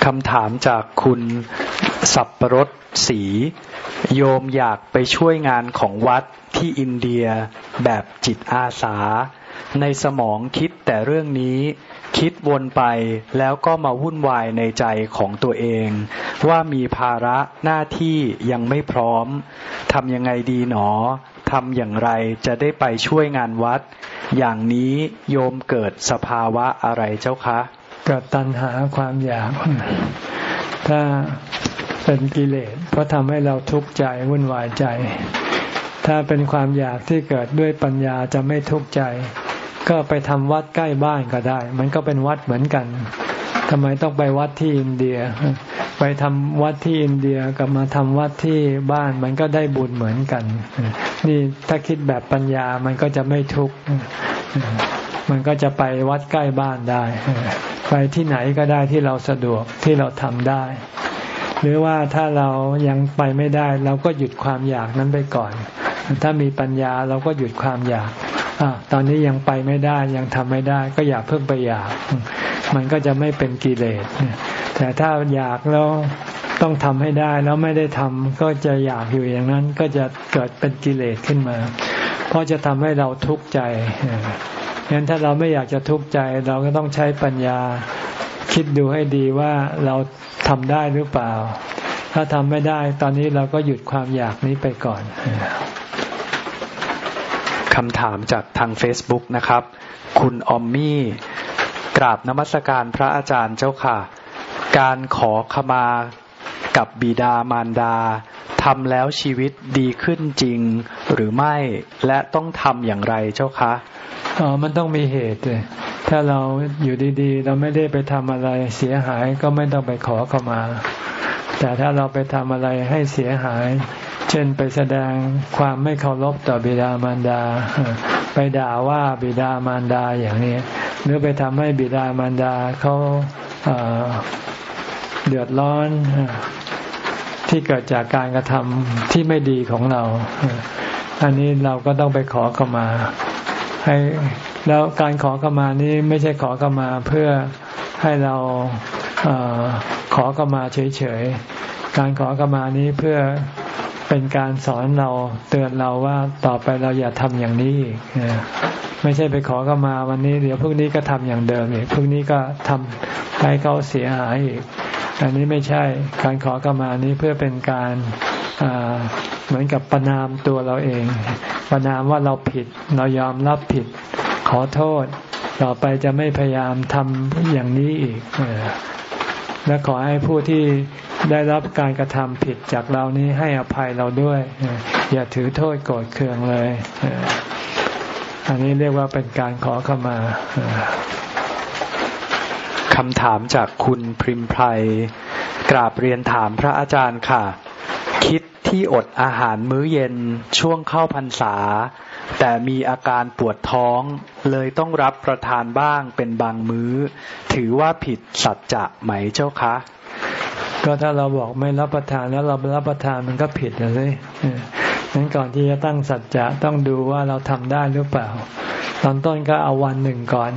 คำถามจากคุณสับปรดสี โยมอยากไปช่วยงานของวัดที่อินเดียแบบจิตอาสา ในสมองคิดแต่เรื่องนี้คิดวนไปแล้วก็มาวุ่นวายในใจของตัวเอง ว่ามีภาระหน้าที่ยังไม่พร้อมทำยังไงดีหนอทำอย่างไรจะได้ไปช่วยงานวัด อย่างนี้โยมเกิดสภาวะอะไรเจ้าคะ เกับตัณหาความอยาก ถ้า เป็นกิเลสเพราะทำให้เราทุกข์ใจวุ่นวายใจ ถ้าเป็นความอยากที่เกิดด้วยปัญญาจะไม่ทุกข์ใจ ก็ไปทำวัดใกล้บ้านก็ได้ มันก็เป็นวัดเหมือนกันทำไมต้องไปวัดที่อินเดีย ไปทำวัดที่อินเดียกับมาทำวัดที่บ้านมันก็ได้บุญเหมือนกัน นี่ถ้าคิดแบบปัญญามันก็จะไม่ทุกข์มันก็จะไปวัดใกล้บ้านได้ ไปที่ไหนก็ได้ที่เราสะดวกที่เราทำได้ หรือว่าถ้าเรายังไปไม่ได้ เราก็หยุดความอยากนั้นไปก่อน ถ้ามีปัญญาเราก็หยุดความอยากอตอนนี้ยังไปไม่ได้ยังทำไม่ได้ ก็อย่าเพิ่งไปอยาก มันก็จะไม่เป็นกิเลสแต่ถ้าอยากแล้วต้องทำให้ได้แล้วไม่ได้ทำก็จะอยากอยู่อย่างนั้น ก็จะเกิดเป็นกิเลสขึ้นมา เพราะจะทำให้เราทุกข์ใจงั้นถ้าเราไม่อยากจะทุกข์ใจ เราก็ต้องใช้ปัญญา คิดดูให้ดีว่าเราทำได้หรือเปล่า ถ้าทำไม่ได้ ตอนนี้เราก็หยุดความอยากนี้ไปก่อนคำถามจากทาง Facebook นะครับ คุณออมมี่กราบนมัสการพระอาจารย์เจ้าค่ะ การขอขมากับบิดามารดาทำแล้วชีวิตดีขึ้นจริงหรือไม่และต้องทำอย่างไรเจ้าคะอ๋อมันต้องมีเหตุเลย ถ้าเราอยู่ดีๆ เราไม่ได้ไปทำอะไรเสียหายก็ไม่ต้องไปขอเข้ามา แต่ถ้าเราไปทำอะไรให้เสียหาย เช่นไปแสดงความไม่เคารพต่อบิดามารดา ไปด่าว่าบิดามารดาอย่างนี้ หรือไปทำให้บิดามารดาเขาเดือดร้อนที่เกิดจากการกระทำที่ไม่ดีของเรา อันนี้เราก็ต้องไปขอเข้ามา ให้ แล้วการขอขมานี้ไม่ใช่ขอขมาเพื่อให้เราเอขอขมาเฉยๆ การขอขมานี้เพื่อเป็นการสอนเราเตือนเราว่าต่อไปเราอย่าทำอย่างนี้อีกไม่ใช่ไปขอก็มาวันนี้ เดี๋ยวพวกนี้ก็ทำอย่างเดิมอีกพวกนี้ก็ทำให้เขาเสียหายอีก อันนี้ไม่ใช่การขอกรรมานี้เพื่อเป็นการเหมือนกับประนามตัวเราเอง ประนามว่าเราผิด เรายอมรับผิด ขอโทษ ต่อไปจะไม่พยายามทำอย่างนี้อีกและขอให้ผู้ที่ได้รับการกระทำผิดจากเรานี้ให้อภัยเราด้วย อย่าถือโทษโกรธเคืองเลย อันนี้เรียกว่าเป็นการขอขมาคำถามจากคุณพริมไพรกราบเรียนถามพระอาจารย์ค่ะ คิดที่อดอาหารมื้อเย็นช่วงเข้าพรรษา แต่มีอาการปวดท้อง เลยต้องรับประทานบ้างเป็นบางมื้อ ถือว่าผิดสัจจะไหมเจ้าคะ ก็ถ้าเราบอกไม่รับประทานแล้วเรารับประทานมันก็ผิดเลยนั้นก่อนที่จะตั้งสัจจะต้องดูว่าเราทำได้หรือเปล่า ตอนต้นก็เอาวันหนึ่งก่อน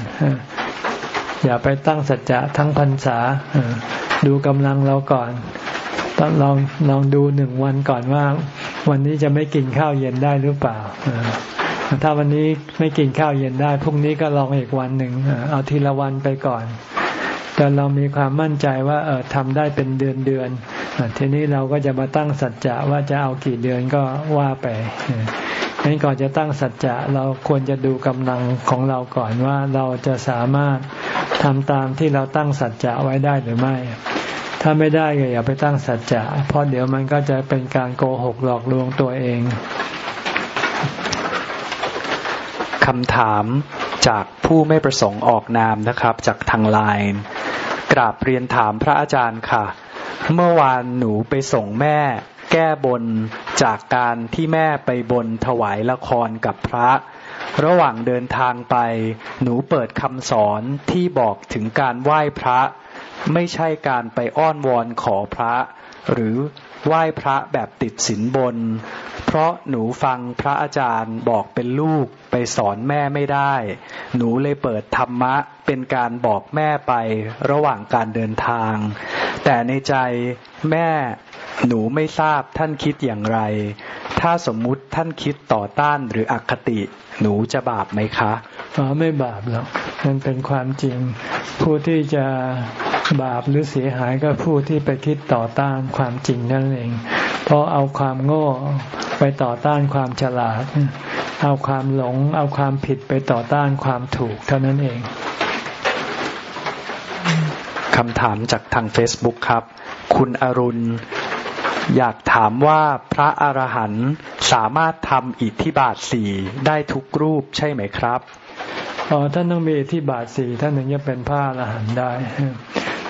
อย่าไปตั้งสัจจะทั้งพรรษาดูกำลังเราก่อน ต้องลองลองดูหนึ่งวันก่อนว่า วันนี้จะไม่กินข้าวเย็นได้หรือเปล่าถ้าวันนี้ไม่กินข้าวเย็นได้พรุ่งนี้ก็ลองอีกวันหนึ่งเอาทีละวันไปก่อนจนเรามีความมั่นใจว่าเออทำได้เป็นเดือนเดือนทีนี้เราก็จะมาตั้งสัจจะว่าจะเอากี่เดือนก็ว่าไปงั้นก่อนจะตั้งสัจจะเราควรจะดูกำลังของเราก่อนว่าเราจะสามารถทำตามที่เราตั้งสัจจะไว้ได้หรือไม่ ถ้าไม่ได้ก็อย่าไปตั้งสัจจะเพราะเดี๋ยวมันก็จะเป็นการโกหกหลอกลวงตัวเองคำถามจากผู้ไม่ประสงค์ออกนามนะครับ จากทางไลน์กราบเรียนถามพระอาจารย์ค่ะ เมื่อวานหนูไปส่งแม่แก้บนจากการที่แม่ไปบนถวายละครกับพระ ระหว่างเดินทางไป หนูเปิดคำสอนที่บอกถึงการไหว้พระ ไม่ใช่การไปอ้อนวอนขอพระ หรือไหว้พระแบบติดสินบน เพราะหนูฟังพระอาจารย์บอกเป็นลูกไปสอนแม่ไม่ได้ หนูเลยเปิดธรรมะเป็นการบอกแม่ไประหว่างการเดินทาง แต่ในใจแม่หนูไม่ทราบท่านคิดอย่างไร ถ้าสมมุติท่านคิดต่อต้านหรืออคติ หนูจะบาปไหมคะอ๋อไม่บาปหรอกมันเป็นความจริง ผู้ที่จะบาปหรือเสียหายก็ผู้ที่ไปคิดต่อต้านความจริงนั่นเอง เพราะเอาความโง่ไปต่อต้านความฉลาด เอาความหลง เอาความผิดไปต่อต้านความถูกเท่านั้นเองคำถามจากทาง Facebook ครับ คุณอรุณ อยากถามว่าพระอรหันต์สามารถทำอิทธิบาทสี่ได้ทุกรูปใช่ไหมครับอ๋อท่านต้องมีอิทธิบาทสี่ท่านถึงจะเป็นพระอรหันต์ได้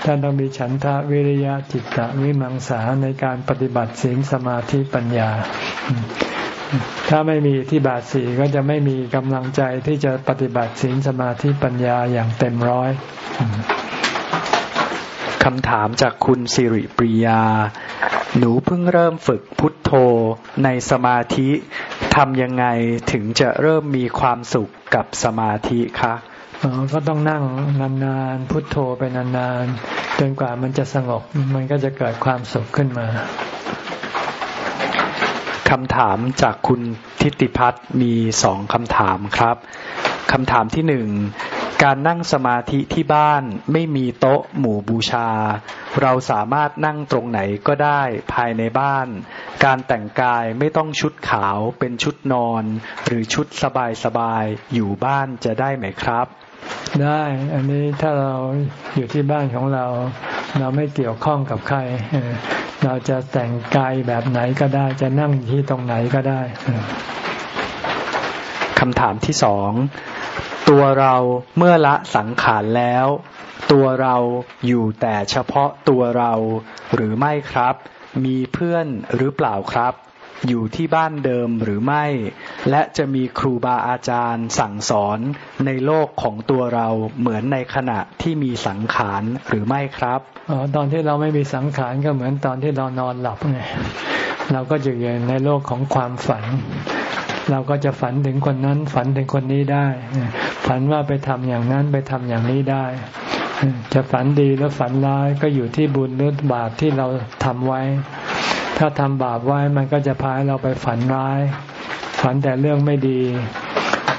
ท่านต้องมีฉันทะวิริยะจิตตะวิมังสาในการปฏิบัติศีลสมาธิปัญญา ถ้าไม่มีที่บาทสี่ก็จะไม่มีกำลังใจที่จะปฏิบัติศีลสมาธิปัญญาอย่างเต็มร้อยคำถามจากคุณสิริปริยา หนูเพิ่งเริ่มฝึกพุทโธในสมาธิทำยังไงถึงจะเริ่มมีความสุขกับสมาธิคะอ๋อก็ต้องนั่งนานๆพุทโธไปนานๆจนกว่ามันจะสงบมันก็จะเกิดความสุขขึ้นมาคำถามจากคุณทิติพัฒน์มีสองคำถามครับคำถามที่หนึ่ง การนั่งสมาธิที่บ้านไม่มีโต๊ะหมู่บูชา เราสามารถนั่งตรงไหนก็ได้ภายในบ้าน การแต่งกายไม่ต้องชุดขาวเป็นชุดนอน หรือชุดสบายๆอยู่บ้านจะได้ไหมครับ ได้อันนี้ถ้าเราอยู่ที่บ้านของเรา เราไม่เกี่ยวข้องกับใคร เราจะแต่งกายแบบไหนก็ได้จะนั่งที่ตรงไหนก็ได้คำถามที่สอง ตัวเราเมื่อละสังขารแล้ว ตัวเราอยู่แต่เฉพาะตัวเราหรือไม่ครับ มีเพื่อนหรือเปล่าครับ อยู่ที่บ้านเดิมหรือไม่ และจะมีครูบาอาจารย์สั่งสอนในโลกของตัวเราเหมือนในขณะที่มีสังขารหรือไม่ครับออตอนที่เราไม่มีสังขารก็เหมือนตอนที่เรานอนหลับไงเราก็อยู่ในโลกของความฝัน เราก็จะฝันถึงคนนั้น ฝันถึงคนนี้ได้ ฝันว่าไปทำอย่างนั้นไปทำอย่างนี้ได้ จะฝันดีหรือฝันร้ายก็อยู่ที่บุญหรือบาปที่เราทำไว้ ถ้าทำบาปไว้มันก็จะพาเราไปฝันร้าย ฝันแต่เรื่องไม่ดี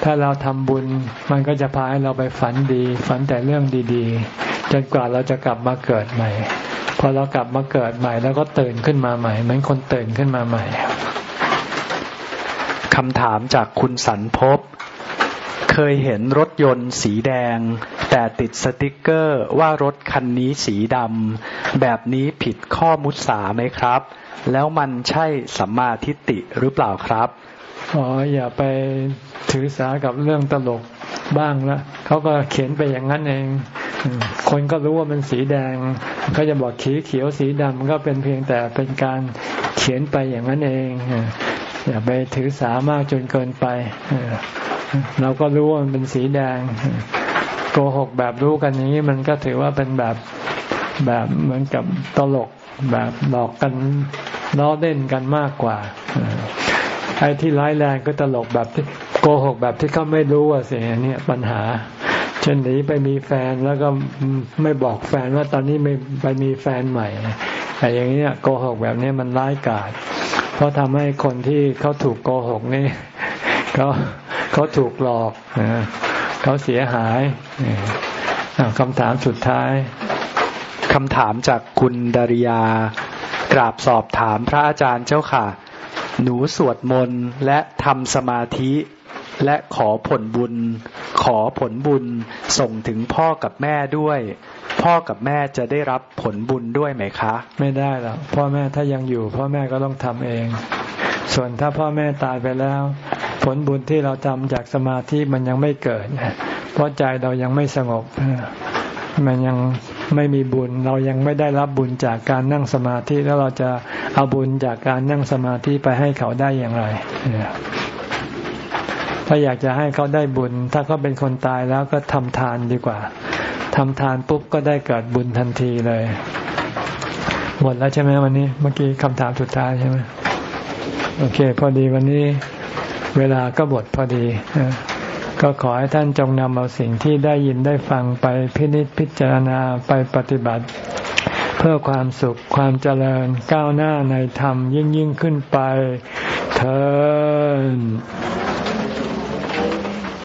ถ้าเราทำบุญ มันก็จะพาให้เราไปฝันดี ฝันแต่เรื่องดีๆจนกว่าเราจะกลับมาเกิดใหม่พอเรากลับมาเกิดใหม่ แล้วก็ตื่นขึ้นมาใหม่ เหมือนคนตื่นขึ้นมาใหม่ำถามจากคุณสันพบ เคยเห็นรถยนต์สีแดง แต่ติดสติกเกอร์ว่ารถคันนี้สีดำแบบนี้ผิดข้อมุสาไหมครับ แล้วมันใช่สัมมาทิฏฐิหรือเปล่าครับอ๋ออย่าไปถือสากับเรื่องตลกบ้างละเขาก็เขียนไปอย่างนั้นเอง คนก็รู้ว่ามันสีแดงเขาจะบอกขีเขียวสีดำก็เป็นเพียงแต่เป็นการเขียนไปอย่างนั้นเอง อย่าไปถือสามากจนเกินไป เราก็รู้ว่ามันเป็นสีแดง โกหกแบบรู้กันอย่างนี้มันก็ถือว่าเป็นแบบแบบเหมือนกับตลกแบบหลอกกันล้อเล่นกันมากกว่าไอ้ที่ร้ายแรงก็ตลกแบบที่โกหกแบบที่เขาไม่รู้ว่าสิเนี่ยปัญหาเช่นนี้ไปมีแฟนแล้วก็ไม่บอกแฟนว่าตอนนี้ไม่ไปมีแฟนใหม่แต่อย่างนี้โกหกแบบนี้มันร้ายกาจ เพราะทำให้คนที่เขาถูกโกหกนี่เขาเขาถูกหลอกเขาเสียหายคำถามสุดท้ายคำถามจากคุณดาริยากราบสอบถามพระอาจารย์เจ้าค่ะ หนูสวดมนต์และทำสมาธิ และขอผลบุญ ขอผลบุญส่งถึงพ่อกับแม่ด้วย พ่อกับแม่จะได้รับผลบุญด้วยไหมคะ ไม่ได้หรอกพ่อแม่ถ้ายังอยู่ พ่อแม่ก็ต้องทำเอง ส่วนถ้าพ่อแม่ตายไปแล้ว ผลบุญที่เราทำจากสมาธิมันยังไม่เกิด เพราะใจเรายังไม่สงบมันยังไม่มีบุญ เรายังไม่ได้รับบุญจากการนั่งสมาธิแล้วเราจะเอาบุญจากการนั่งสมาธิไปให้เขาได้อย่างไร ถ้าอยากจะให้เขาได้บุญ ถ้าเขาเป็นคนตายแล้วก็ทำทานดีกว่าทำทานปุ๊บก็ได้เกิดบุญทันทีเลย หมดแล้วใช่ไหมวันนี้ เมื่อกี้คำถามสุดท้ายใช่ไหมโอเค พอดีวันนี้เวลาก็หมดพอดี ก็ขอให้ท่านจงนำเอาสิ่งที่ได้ยินได้ฟังไปพินิจพิจารณาไปปฏิบัติ เพื่อความสุขความเจริญก้าวหน้าในธรรมยิ่งยิ่งขึ้นไปเธอ